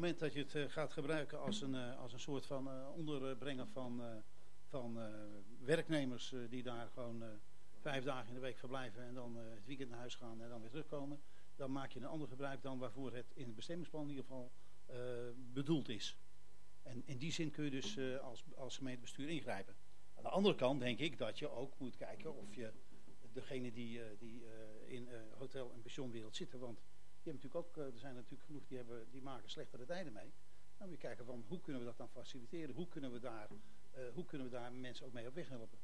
moment dat je het eh, gaat gebruiken als een, eh, als een soort van eh, onderbrengen van, van werknemers die daar gewoon vijf dagen in de week verblijven en dan het weekend naar huis gaan en dan weer terugkomen, dan maak je een ander gebruik dan waarvoor het in het bestemmingsplan in ieder geval bedoeld is. En in die zin kun je dus als, als gemeentebestuur ingrijpen. Aan de andere kant denk ik dat je ook moet kijken of je degene die, die in hotel- en pensionwereld zitten, want die hebben natuurlijk ook, eh, er zijn natuurlijk genoeg die, hebben, die maken slechtere tijden mee. Dan moet je kijken van hoe kunnen we dat dan faciliteren, hoe kunnen we daar, eh, hoe kunnen we daar mensen ook mee op weg helpen.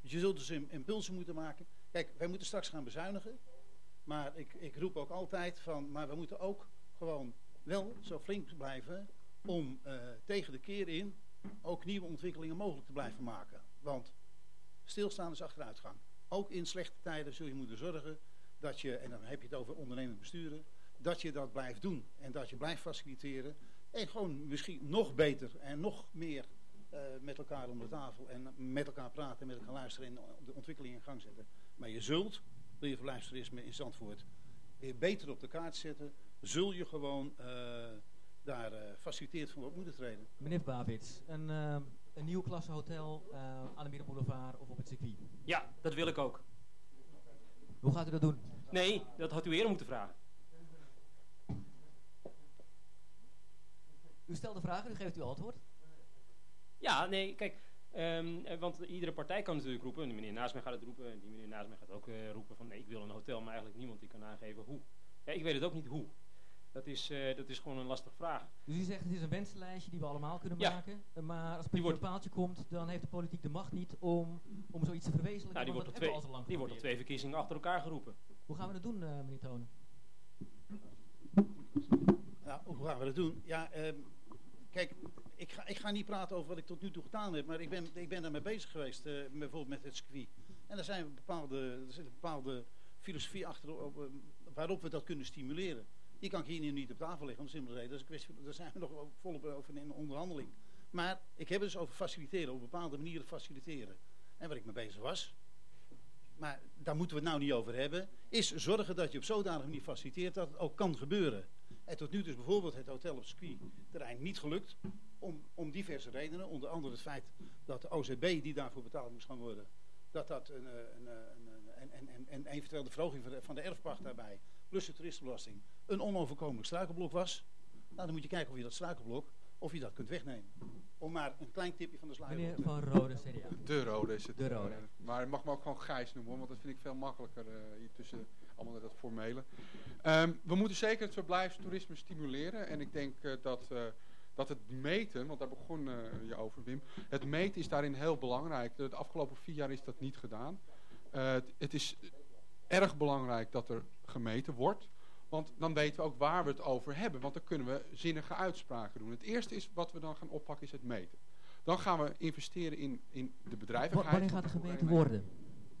Dus je zult dus im- impulsen moeten maken. Kijk, wij moeten straks gaan bezuinigen, maar ik, ik roep ook altijd van, maar we moeten ook gewoon wel zo flink blijven om eh, tegen de keer in ook nieuwe ontwikkelingen mogelijk te blijven maken. Want stilstaan is achteruitgang. Ook in slechte tijden zul je moeten zorgen dat je, en dan heb je het over ondernemend besturen, dat je dat blijft doen en dat je blijft faciliteren. En gewoon misschien nog beter en nog meer eh, met elkaar om de tafel en met elkaar praten en met elkaar luisteren en de ontwikkeling in gang zetten. Maar je zult, wil je verblijfstoerisme in Zandvoort weer beter op de kaart zetten, zul je gewoon eh, daar eh faciliteerd voor op moeten treden. Meneer Babits, een, eh, een nieuw klassehotel eh, aan de Middenboulevard of op het circuit. Ja, dat wil ik ook. Hoe gaat u dat doen? Nee, dat had u eerder moeten vragen. U stelt de vraag en u geeft uw antwoord. Ja, nee, kijk, ehm, eh, want iedere partij kan natuurlijk roepen, en die meneer naast mij gaat het roepen, en die meneer naast mij gaat ook eh, roepen van nee, ik wil een hotel, maar eigenlijk niemand die kan aangeven hoe. Ja, ik weet het ook niet hoe. Dat is, eh, dat is gewoon een lastige vraag. Dus u zegt het is een wensenlijstje die we allemaal kunnen Ja. maken. eh, Maar als het op wordt- paaltje komt, dan heeft de politiek de macht niet om, om zoiets te verwezenlijken. Nou, die wordt, twee, al lang die wordt op twee verkiezingen achter elkaar geroepen. Hoe gaan we dat doen, eh, meneer Tonen? Nou, hoe gaan we dat doen? Ja, ehm, kijk, ik ga, ik ga niet praten over wat ik tot nu toe gedaan heb, maar ik ben, ik ben daarmee bezig geweest, eh, bijvoorbeeld met het circuit. En er zijn bepaalde, er zit een bepaalde filosofie achter op, waarop we dat kunnen stimuleren. Die kan ik hier nu niet op tafel leggen, om de simpele reden. Dat is een kwestie, van- daar zijn we nog volop over in onderhandeling. Maar ik heb het dus over faciliteren, op bepaalde manieren faciliteren. En waar ik mee bezig was, maar daar moeten we het nou niet over hebben, is zorgen dat je op zodanige manier faciliteert dat het ook kan gebeuren. En tot nu is bijvoorbeeld het hotel op circuitterrein niet gelukt, om, om diverse redenen. Onder andere het feit dat de OZB die daarvoor betaald moest gaan worden, dat dat een, eh, eh, een, een, en, en, en eventueel de verhoging van de, van de erfpacht daarbij, plus de toeristenbelasting, een onoverkomelijk struikelblok was. Nou, dan moet je kijken of je dat struikelblok, of je dat kunt wegnemen. Om maar een klein tipje van de sluier Meneer Van Rode, CDA. De rode is het. De rode. eh, maar het mag me ook gewoon Gijs noemen, hoor, want dat vind ik veel makkelijker eh, hier tussen allemaal dat formele. Ehm, we moeten zeker het verblijfstoerisme stimuleren. En ik denk eh, dat, eh, dat het meten, want daar begon je over Wim, het meten is daarin heel belangrijk. De, afgelopen vier jaar is dat niet gedaan. Eh, het, het is erg belangrijk dat er gemeten wordt. Want dan weten we ook waar we het over hebben. Want dan kunnen we zinnige uitspraken doen. Het eerste is wat we dan gaan oppakken is het meten. Dan gaan we investeren in, in de bedrijvigheid. Wanneer gaat er de gemeten worden?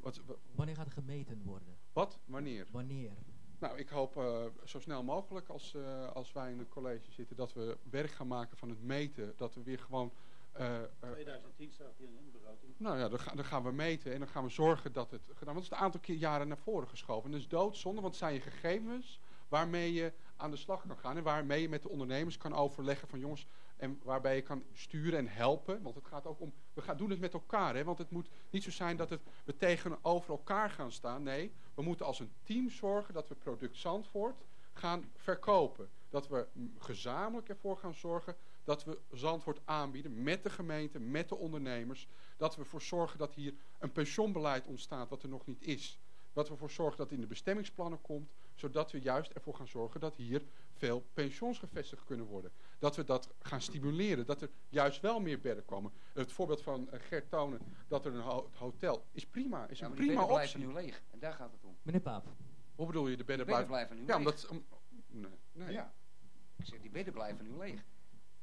Wat, wa- Wanneer gaat er gemeten worden? wat? Wanneer? Wanneer? Nou, ik hoop eh, zo snel mogelijk als, eh, als wij in het college zitten dat we werk gaan maken van het meten. Dat we weer gewoon. Eh, eh, 2010 staat hier in de begroting. nou ja, dan, ga- dan gaan we meten en dan gaan we zorgen dat het gedaan wordt. Het is een aantal keer jaren naar voren geschoven. En dat is doodzonde, want het zijn je gegevens waarmee je aan de slag kan gaan. En waarmee je met de ondernemers kan overleggen van jongens. En waarbij je kan sturen en helpen. Want het gaat ook om. We gaan doen het met elkaar. Hè, want het moet niet zo zijn dat het, we tegenover elkaar gaan staan. Nee, we moeten als een team zorgen dat we product Zandvoort gaan verkopen. Dat we gezamenlijk ervoor gaan zorgen dat we Zandvoort aanbieden met de gemeente, met de ondernemers. Dat we ervoor zorgen dat hier een pensioenbeleid ontstaat wat er nog niet is. Dat we ervoor zorgen dat het in de bestemmingsplannen komt. Zodat we juist ervoor gaan zorgen dat hier veel pensioens gevestigd kunnen worden. Dat we dat gaan stimuleren. Dat er juist wel meer bedden komen. Het voorbeeld van eh, Gert Tonen dat er een ho- hotel is prima. Is Ja, een maar die prima bedden optie. blijven nu leeg. En daar gaat het om. Meneer Paap. Hoe bedoel je de bedden bedden blijven? blijven nu Ja, leeg. omdat... om- nee, nee. Ja. Ik zeg, die bedden blijven nu leeg.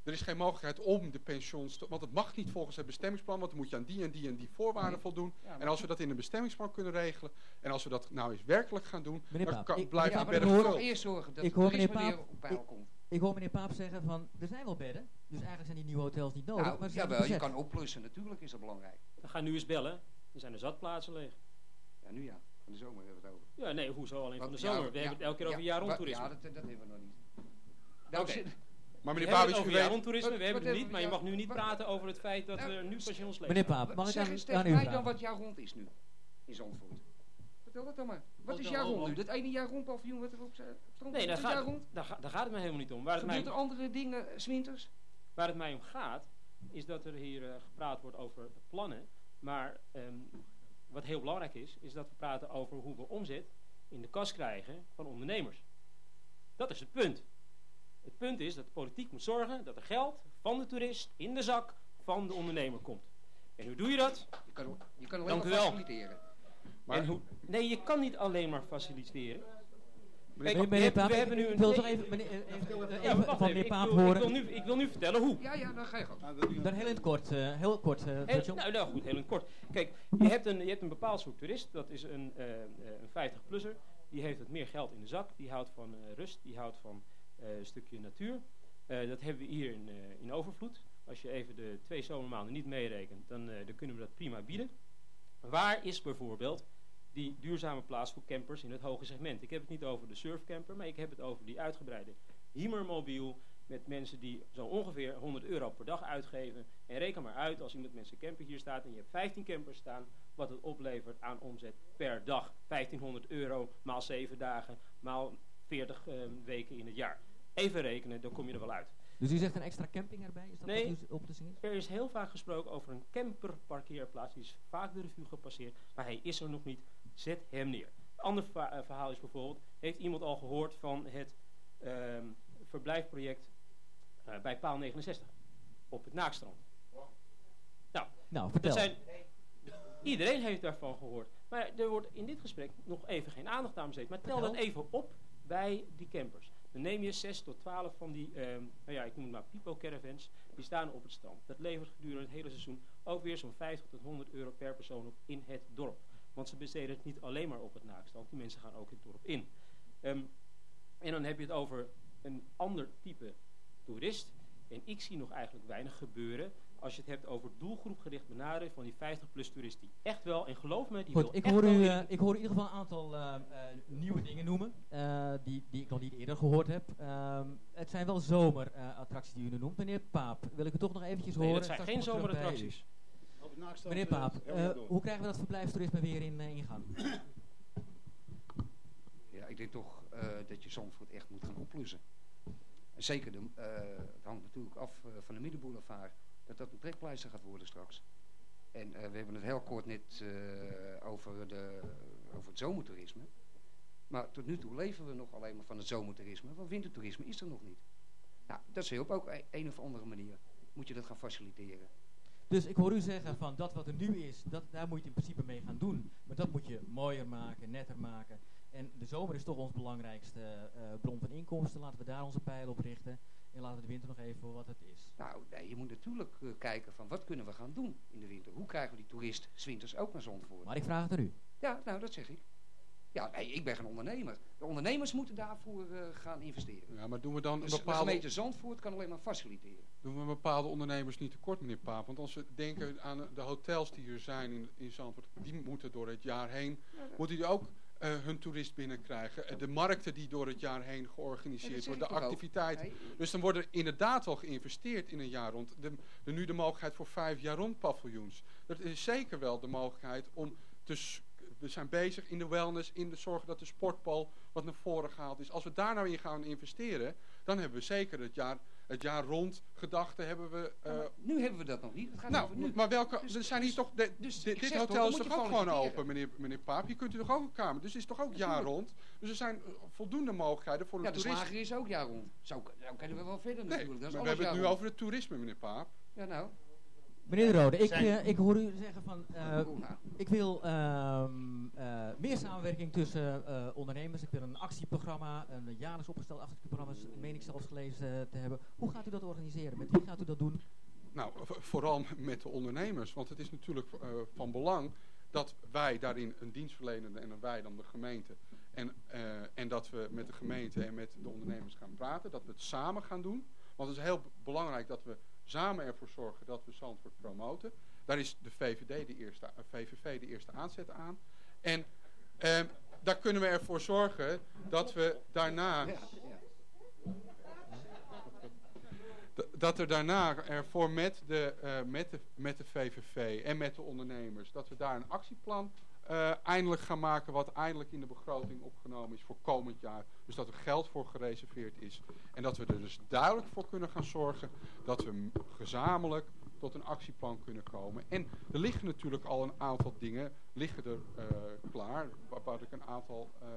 Er is geen mogelijkheid om de pensioens... te- want het mag niet volgens het bestemmingsplan... want dan moet je aan die en die en die voorwaarden Nee. voldoen. Ja, En als we dat in een bestemmingsplan kunnen regelen... en als we dat nou eens werkelijk gaan doen... Meneer dan Paap, kan, ja, die bedden toch eerst zorgen dat Ik hoor meneer Paap- op peil komt. Ik hoor meneer Paap zeggen van, er zijn wel bedden. Dus eigenlijk zijn die nieuwe hotels niet nodig. Nou, maar jawel, je kan opplussen, natuurlijk is dat belangrijk. Dan ga nu eens bellen. Er zijn er zat plaatsen leeg. Ja, nu ja. Van de zomer hebben we het over. Ja, nee, hoezo alleen van de zomer? ja, we ja, hebben het elke keer over ja, jaar rond toerisme. Ja, dat, dat hebben we nog niet. Nou, Oké. Maar We meneer het u over rondtoerisme, we hebben het niet, maar je hebben- mag nu niet praten over het feit dat Nou, er nu pensioensleven Meneer Paap, mag ik zeg aan, eens tegen u mij dan wat jaar rond is nu in Zandvoort. Vertel dat dan maar. Wat is jaar rond nu? Dat ene jaar rond paviljoen wat er op strand Nee, daar is, gaat, rond? daar, ga- daar gaat het mij helemaal niet om. Waar het, mij, Gebeurt er andere dingen, eh, 's winters? waar het mij om gaat, is dat er hier eh, gepraat wordt over plannen. Maar ehm, wat heel belangrijk is, is dat we praten over hoe we omzet in de kas krijgen van ondernemers. Dat is het punt. Het punt is dat de politiek moet zorgen dat er geld van de toerist in de zak van de ondernemer komt. En hoe doe je dat? Je kan, je kan alleen Dank maar u wel. faciliteren. Maar- en hoe, nee, je kan niet alleen maar faciliteren. Kijk, we meneer hebben- Paap, we hebben nu ik een wil twee- toch even, meneer, eh, even, Ja, even wacht van meneer Ik Paap wil, ik, horen. wil nu, ik wil nu vertellen hoe. Ja, ja, dan ga je gang. Nou, Dan heel in het kort, eh, heel kort, eh, Heel, nou, nou goed, heel in het kort. Kijk, je hebt een, je hebt een bepaald soort toerist, dat is een, eh, eh, een 50-plusser. Die heeft wat meer geld in de zak, die houdt van eh, rust, die houdt van stukje natuur. Eh, dat hebben we hier in, eh, in overvloed. Als je even de twee zomermaanden niet meerekent, dan, eh, dan kunnen we dat prima bieden. Waar is bijvoorbeeld die duurzame plaats voor campers in het hoge segment? Ik heb het niet over de surfcamper, maar ik heb het over die uitgebreide Hiemermobiel met mensen die zo ongeveer 100 euro per dag uitgeven. En reken maar uit als iemand met zijn camper hier staat en je hebt 15 campers staan, wat het oplevert aan omzet per dag. 1500 euro maal 7 dagen, maal 40 eh, weken in het jaar. Even rekenen, dan kom je er wel uit. Dus u zegt een extra camping erbij? Is dat Nee. wat uw oplossing is? Er is heel vaak gesproken over een camperparkeerplaats. Die is vaak de revue gepasseerd, maar hij is er nog niet. Zet hem neer. Een ander eh, verhaal is bijvoorbeeld, heeft iemand al gehoord van het ehm, verblijfproject eh, bij paal 69 op het Naakstrand? Nou, vertel. Dat zijn, iedereen heeft daarvan gehoord. Maar er wordt in dit gesprek nog even geen aandacht aan besteed. Maar tel dat Vertel. even op bij die campers. Dan neem je 6 tot 12 van die, ehm, nou ja, ik noem het maar pipo caravans. Die staan op het strand. Dat levert gedurende het hele seizoen ook weer zo'n 50 tot 100 euro per persoon op in het dorp. Want ze besteden het niet alleen maar op het naakstrand. Die mensen gaan ook het dorp in. Ehm, en dan heb je het over een ander type toerist. En ik zie nog eigenlijk weinig gebeuren als je het hebt over doelgroepgericht benaderen van die 50-plus toerist die echt wel, en geloof me, die wil Goed, ik echt hoor, wel u, in- eh, ik hoor in ieder geval een aantal eh, eh, nieuwe dingen noemen, eh, die, die ik nog niet eerder gehoord heb. Ehm, het zijn wel zomerattracties die u nu noemt. Meneer Paap, wil ik u toch nog eventjes Nee, horen. dat zijn geen zomerattracties. Het Meneer eh, Paap, eh, hoe krijgen we dat verblijfstoerisme weer in, eh, in gang? Ja, ik denk toch eh, dat je Zandvoort echt moet gaan oplussen. En zeker, de, eh, het hangt natuurlijk af eh, van de Middenboulevard, dat dat een trekpleister gaat worden straks. En eh, we hebben het heel kort net eh, over, de, over het zomertoerisme. Maar tot nu toe leven we nog alleen maar van het zomertoerisme, want wintertoerisme is er nog niet. Nou, dat is op ook een, een of andere manier. Moet je dat gaan faciliteren. Dus ik hoor u zeggen van dat wat er nu is, dat, daar moet je in principe mee gaan doen. Maar dat moet je mooier maken, netter maken. En de zomer is toch ons belangrijkste eh, bron van inkomsten. Laten we daar onze pijlen op richten. En laten we de winter nog even voor wat het is. Nou, nee, je moet natuurlijk eh, kijken van wat kunnen we gaan doen in de winter. Hoe krijgen we die toerist winters ook naar Zandvoort? Maar ik vraag het aan u. Ja, nou, dat zeg ik. Ja, nee, ik ben geen ondernemer. De ondernemers moeten daarvoor eh, gaan investeren. Ja, maar doen we dan een Dus de bepaalde, gemeente Zandvoort kan alleen maar faciliteren. doen we bepaalde ondernemers niet tekort, meneer Paap? Want als we denken aan de hotels die hier zijn in, in Zandvoort, die moeten door het jaar heen, moeten die ook eh, hun toerist binnenkrijgen. Eh, de markten die door het jaar heen georganiseerd worden, de activiteiten. Dus dan wordt er inderdaad wel geïnvesteerd in een jaar rond. De, de, nu de mogelijkheid voor vijf jaar rond paviljoens. Dat is zeker wel de mogelijkheid om te... We zijn bezig in de wellness, in de zorg dat de sportbal wat naar voren gehaald is. Als we daar nou in gaan investeren, dan hebben we zeker het jaar, het jaar rond gedachte hebben we... Ja, eh, maar nu hebben we dat nog niet. Het gaat over nu. nou, maar welke, Dus- er zijn hier dus- toch, de- dus dit, dit toch, hotel dan is toch ook gewoon open, meneer, meneer Paap? Je kunt er toch ook een kamer, dus het is toch ook jaar rond? Dus er zijn eh, voldoende mogelijkheden voor de Ja, de toerist. slager is ook jaar rond. Zo, zo kunnen we wel verder Nee, natuurlijk. Dat maar is we alles hebben het nu rond. over het toerisme, meneer Paap. Ja, nou. Meneer De Rode, ik, eh, ik hoor u zeggen van... eh, nou. ik wil ehm, eh, meer samenwerking tussen eh, ondernemers. Ik wil een actieprogramma, een jaarlijks opgesteld actieprogramma, meen ik zelfs gelezen eh, te hebben. Hoe gaat u dat organiseren? Met wie gaat u dat doen? Nou, vooral met de ondernemers. Want het is natuurlijk van belang dat wij daarin een dienstverlenende en wij dan de gemeente. En, en dat we met de gemeente en met de ondernemers gaan praten. Dat we het samen gaan doen. Want het is heel belangrijk dat we samen ervoor zorgen dat we Zandvoort promoten. Daar is de VVD de eerste, VVV de eerste aanzet aan. En eh, daar kunnen we ervoor zorgen dat we daarna... Dat er daarna ervoor met de, eh, met, de, met de VVV en met de ondernemers, dat we daar een actieplan eh, eindelijk gaan maken wat eindelijk in de begroting opgenomen is voor komend jaar. Dus dat er geld voor gereserveerd is. En dat we er dus duidelijk voor kunnen gaan zorgen dat we gezamenlijk tot een actieplan kunnen komen. En er liggen natuurlijk al een aantal dingen liggen er eh, klaar, wa- waar ik een aantal eh,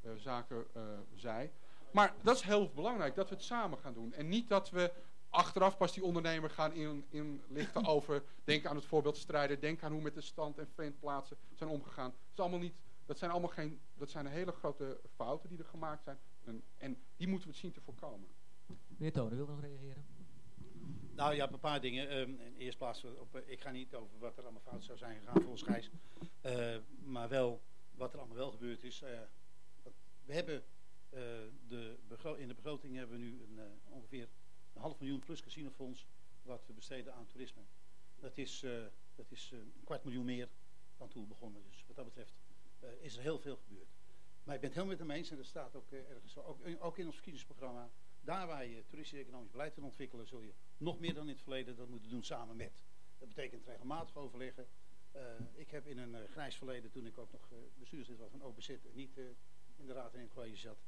eh, zaken eh, zei. Maar dat is heel belangrijk, dat we het samen gaan doen. En niet dat we achteraf pas die ondernemer gaan in- inlichten over... denk aan het voorbeeld strijden, denk aan hoe met de stand en ventplaatsen zijn omgegaan. Dat, is allemaal niet, dat zijn allemaal geen, dat zijn hele grote fouten die er gemaakt zijn. En, en die moeten we zien te voorkomen. Meneer Tonen, wil nog reageren? Nou ja, een paar dingen. Ehm, in eerste plaats, op, eh, ik ga niet over wat er allemaal fout zou zijn gegaan volgens Gijs. Eh, maar wel wat er allemaal wel gebeurd is. Eh, we hebben de in de begroting hebben we nu een, ongeveer een half miljoen plus casinofonds wat we besteden aan toerisme. Dat is, dat is een kwart miljoen meer dan toen we begonnen. Dus wat dat betreft is er heel veel gebeurd. Maar ik ben het helemaal met hem eens en dat staat ook ergens, ook, ook in ons verkiezingsprogramma. Daar waar je toeristisch-economisch beleid wil ontwikkelen, zul je nog meer dan in het verleden dat moeten doen samen met. Dat betekent regelmatig overleggen. Eh, ik heb in een eh, grijs verleden, toen ik ook nog eh, bestuurslid was van OPZ en niet in de raad en in het college zat,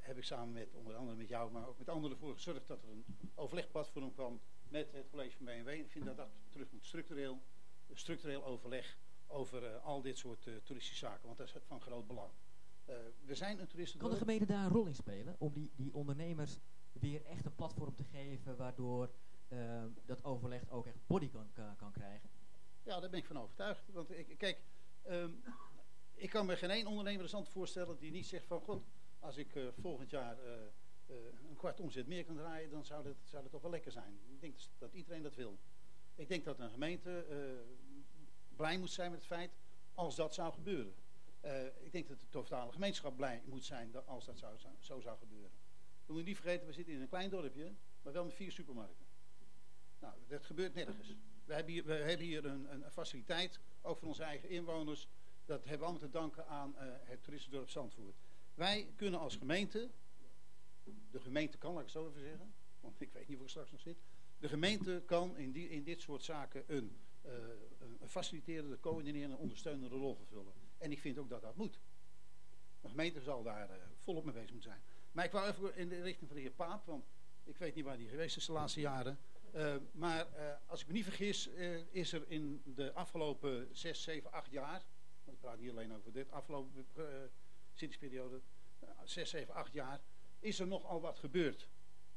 heb ik samen met onder andere met jou, maar ook met anderen ervoor gezorgd dat er een overlegplatform kwam met het college van BMW. Ik vind dat dat terug moet structureel, structureel overleg over al dit soort toeristische zaken, want dat is van groot belang. Eh, we zijn een Kan de gemeente daar een rol in spelen? Om die, die ondernemers weer echt een platform te geven waardoor eh, dat overleg ook echt body kan, kan, krijgen? Ja, daar ben ik van overtuigd. Want ik, kijk, ehm, ik kan me geen één ondernemer in Zand voorstellen die niet zegt van... God, als ik eh, volgend jaar een kwart omzet meer kan draaien, dan zou dat, zou dat toch wel lekker zijn. Ik denk dus dat iedereen dat wil. Ik denk dat een gemeente blij moet zijn met het feit als dat zou gebeuren. Eh, ik denk dat de totale gemeenschap blij moet zijn als dat zou, zo zou gebeuren. We moeten niet vergeten, we zitten in een klein dorpje, maar wel met vier supermarkten. Nou, dat gebeurt nergens. We hebben hier, we hebben hier een, een faciliteit, ook voor onze eigen inwoners. Dat hebben we allemaal te danken aan eh, het toeristendorp Zandvoort. Wij kunnen als gemeente, de gemeente kan, laat ik het zo even zeggen, want ik weet niet hoe ik straks nog zit. De gemeente kan in, in dit soort zaken een, een een faciliterende, coördinerende, ondersteunende rol vervullen. En ik vind ook dat dat moet. De gemeente zal daar eh, volop mee bezig moeten zijn. Maar ik wou even in de richting van de heer Paap, want ik weet niet waar die geweest is de laatste jaren. Eh, maar eh, als ik me niet vergis, is er in de afgelopen 6, 7, 8 jaar, want ik praat niet alleen over dit, afgelopen uh, zittingsperiode, 6, 7, 8 jaar, is er nogal wat gebeurd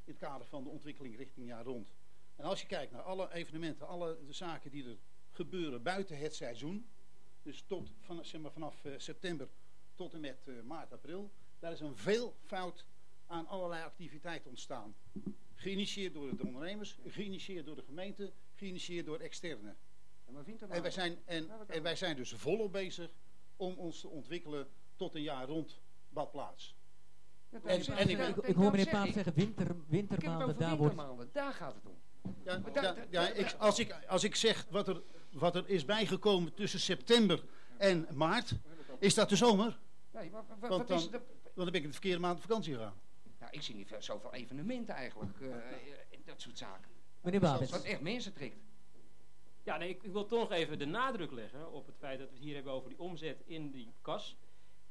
in het kader van de ontwikkeling richting jaar rond. En als je kijkt naar alle evenementen, alle de zaken die er gebeuren buiten het seizoen, dus tot, van, zeg maar, vanaf uh, september tot en met uh, maart, april, daar is een veelvoud aan allerlei activiteiten ontstaan. Geïnitieerd door de ondernemers, geïnitieerd door de gemeente, geïnitieerd door externe. En wij, zijn, en, en wij zijn dus volop bezig om ons te ontwikkelen tot een jaar rond badplaats. Ja, en, en ik, ik, ik, hoor meneer Paap zeggen winter, wintermaanden, daar wintermaanden, wordt... daar gaat het om. Ja, da, ja, ik, als, ik, als ik zeg wat er, wat er is bijgekomen tussen september en maart, is dat de zomer? Nee, maar, wat, want, dan, is de... want dan ben ik de verkeerde maand op vakantie gegaan. Nou, ik zie niet zoveel evenementen eigenlijk, uh, dat soort zaken. Meneer Babets. Wat echt mensen trekt. Ja, nee, ik, ik, wil toch nog even de nadruk leggen op het feit dat we het hier hebben over die omzet in die kas.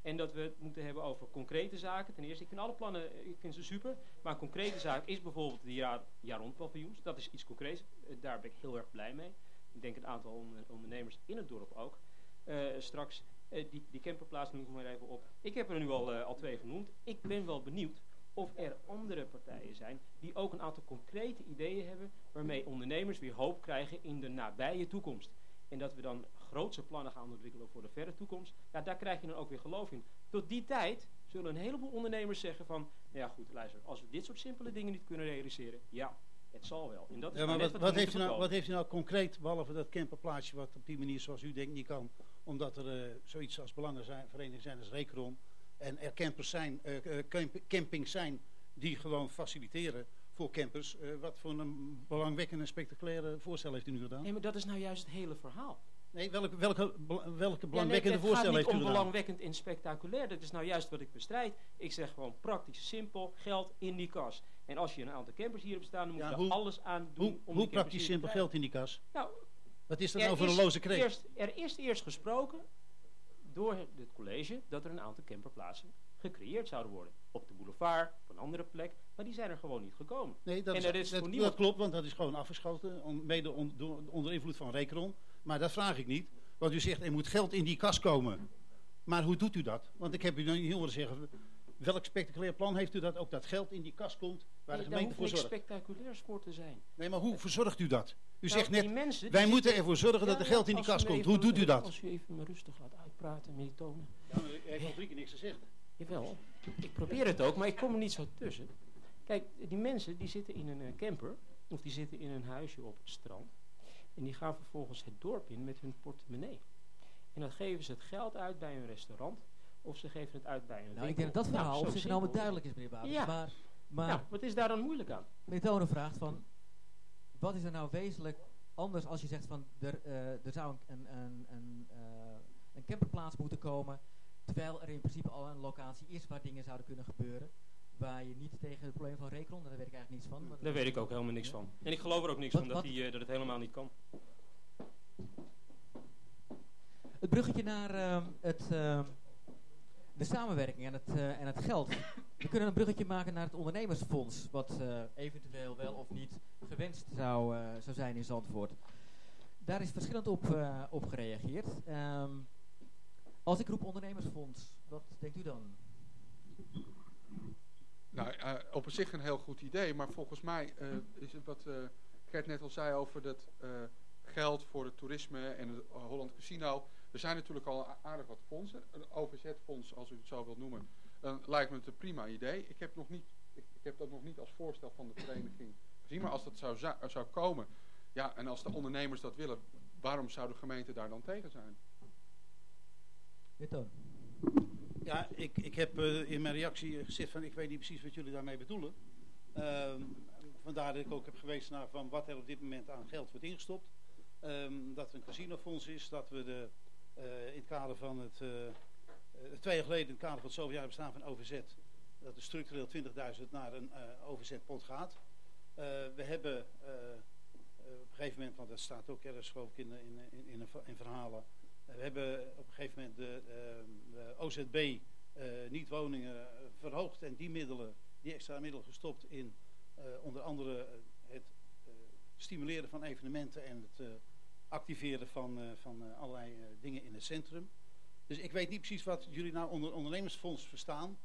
En dat we het moeten hebben over concrete zaken. Ten eerste, ik vind alle plannen ik vind ze super. Maar een concrete zaak is bijvoorbeeld de jaar, jaar rond paviljoens. Dat is iets concreets. Daar ben ik heel erg blij mee. Ik denk een aantal onder, ondernemers in het dorp ook. Uh, straks, uh, die, die camperplaats noem ik maar even op. Ik heb er nu al, al twee genoemd. Ik ben wel benieuwd of er andere partijen zijn die ook een aantal concrete ideeën hebben waarmee ondernemers weer hoop krijgen in de nabije toekomst. En dat we dan grootse plannen gaan ontwikkelen voor de verre toekomst. Ja, daar krijg je dan ook weer geloof in. Tot die tijd zullen een heleboel ondernemers zeggen van... Nou ja goed, luister, als we dit soort simpele dingen niet kunnen realiseren... Ja, het zal wel. En dat is ja, maar wat, wat, wat, heeft u nou, wat heeft u nou concreet, behalve dat camperplaatsje... wat op die manier zoals u denkt niet kan... omdat er uh, zoiets als belangenvereniging zijn als Recron... en er campers zijn, uh, camp campings zijn die gewoon faciliteren voor campers. Uh, wat voor een belangwekkende en spectaculaire voorstel heeft u nu gedaan? Nee, maar dat is nou juist het hele verhaal. Nee, welke, welke, welke Ja, belangwekkende nee, voorstel Het heeft u gedaan? belangwekkend en spectaculair. Dat is nou juist wat ik bestrijd. Ik zeg gewoon praktisch simpel, geld in die kas. En als je een aantal campers hier hebt staan, dan moet Ja, je hoe- alles aan doen Hoe, om hoe praktisch simpel geld in die kas? Nou, Wat is dat er nou voor een loze kreet? Eerst, er is eerst gesproken door het het college dat er een aantal camperplaatsen gecreëerd zouden worden. Op de boulevard, op een andere plek. Maar die zijn er gewoon niet gekomen. Nee, dat, En is, is dat, klopt, want dat is gewoon afgeschoten. on- mede on- door- onder invloed van Recron. Maar dat vraag ik niet. Want u zegt, er moet geld in die kas komen. Maar hoe doet u dat? Want ik heb u nog niet horen zeggen... Welk spectaculair plan heeft u dat ook dat geld in die kas komt... waar de Nee, gemeente hoeft voor zorgt? spectaculairs voor te zijn. Nee, maar hoe verzorgt u dat? U Nou, zegt net, mensen, wij moeten ervoor zorgen dat er geld in die kas komt. Hoe doet u dat? Als u even me rustig laat uitpraten, meneer Tonen. Ja, maar u heeft al drie keer niks gezegd. Jawel, ik probeer het ook, maar ik kom er niet zo tussen. Kijk, die mensen die zitten in een eh, camper, of die zitten in een huisje op het strand. En die gaan vervolgens het dorp in met hun portemonnee. En dan geven ze het geld uit bij een restaurant, of ze geven het uit bij een Nou, ik winkel. denk dat dat verhaal Nou, op zich simpel. duidelijk is, meneer Wouters. Ja. Maar, maar Nou, wat is daar dan moeilijk aan? meneer Tonen vraagt van... Wat is er nou wezenlijk anders als je zegt van... Er, eh, er zou een, een, een, een, eh, een camperplaats moeten komen... terwijl er in principe al een locatie is waar dingen zouden kunnen gebeuren... waar je niet tegen het probleem van Recron... daar weet ik eigenlijk niets van. Daar weet ik ook helemaal niks van. En ik geloof er ook niks Wat- van dat, wat- die, eh, dat het helemaal niet kan. Het bruggetje naar ehm, het, ehm, de samenwerking en het, eh, en het geld. We kunnen een bruggetje maken naar het ondernemersfonds, wat eh, eventueel wel of niet gewenst zou, zou zijn in Zandvoort. Daar is verschillend op, op gereageerd. Ehm, als ik roep ondernemersfonds, wat denkt u dan? Nou, eh, op zich een heel goed idee, maar volgens mij eh, is het wat eh, Gert net al zei over dat geld voor het toerisme en het Holland Casino. Er zijn natuurlijk al aardig wat fondsen. Een OVZ-fonds, als u het zo wilt noemen, dan lijkt me het een prima idee. Ik heb, nog niet, ik, heb dat nog niet als voorstel van de vereniging gezien, maar als dat zou, zou komen, ja, en als de ondernemers dat willen, waarom zou de gemeente daar dan tegen zijn? Dit dan? Ja, ik, ik heb eh, in mijn reactie gezegd van ik weet niet precies wat jullie daarmee bedoelen. Ehm, vandaar dat ik ook heb gewezen naar van wat er op dit moment aan geld wordt ingestopt. Ehm, dat er een casinofonds is, dat we de, eh, in het kader van het, eh, eh, twee jaar geleden in het kader van het zoveeljaar bestaan van OVZ, dat er structureel 20.000 naar een eh, OVZ-pot gaat. Eh, we hebben eh, eh, op een gegeven moment, want dat staat ook ergens geloof ik in, in, in, in, in verhalen, eh, we hebben op een gegeven moment de, ehm, OZB eh, niet-woningen eh, verhoogd en die middelen, die extra middelen gestopt in eh, onder andere het stimuleren van evenementen en het activeren van, van allerlei dingen in het centrum. Dus ik weet niet precies wat jullie nou onder ondernemersfonds verstaan.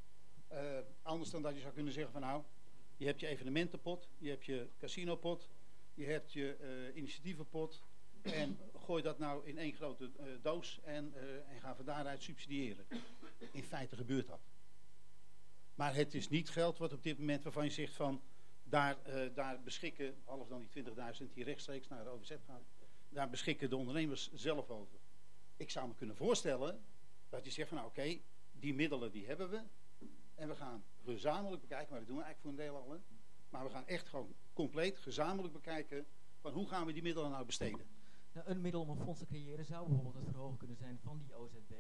Anders dan dat je zou kunnen zeggen van nou, je hebt je evenementenpot, je hebt je casinopot, je hebt je initiatievenpot en gooi dat nou in één grote eh, doos en, eh, en ga van daaruit subsidiëren. In feite gebeurt dat. Maar het is niet geld wat op dit moment waarvan je zegt van daar, eh, daar beschikken, behalve dan die 20.000 die rechtstreeks naar de OVZ gaan, daar beschikken de ondernemers zelf over. Ik zou me kunnen voorstellen dat je zegt van nou oké, die middelen die hebben we en we gaan gezamenlijk bekijken, maar dat doen we eigenlijk voor een deel al, maar we gaan echt gewoon compleet gezamenlijk bekijken van hoe gaan we die middelen nou besteden. Nou, een middel om een fonds te creëren zou bijvoorbeeld het verhogen kunnen zijn van die OZB.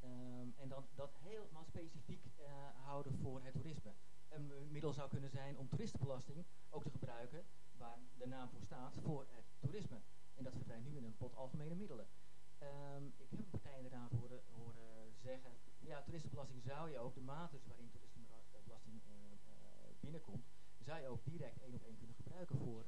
Ehm, en dan dat helemaal specifiek eh, houden voor het toerisme. Een middel zou kunnen zijn om toeristenbelasting ook te gebruiken, waar de naam voor staat, voor het toerisme. En dat verdwijnt nu in een pot algemene middelen. Ehm, ik heb een partij inderdaad horen, horen zeggen, ja, toeristenbelasting zou je ook, de mate waarin toeristenbelasting eh, eh, binnenkomt, zou je ook direct één op één kunnen gebruiken voor.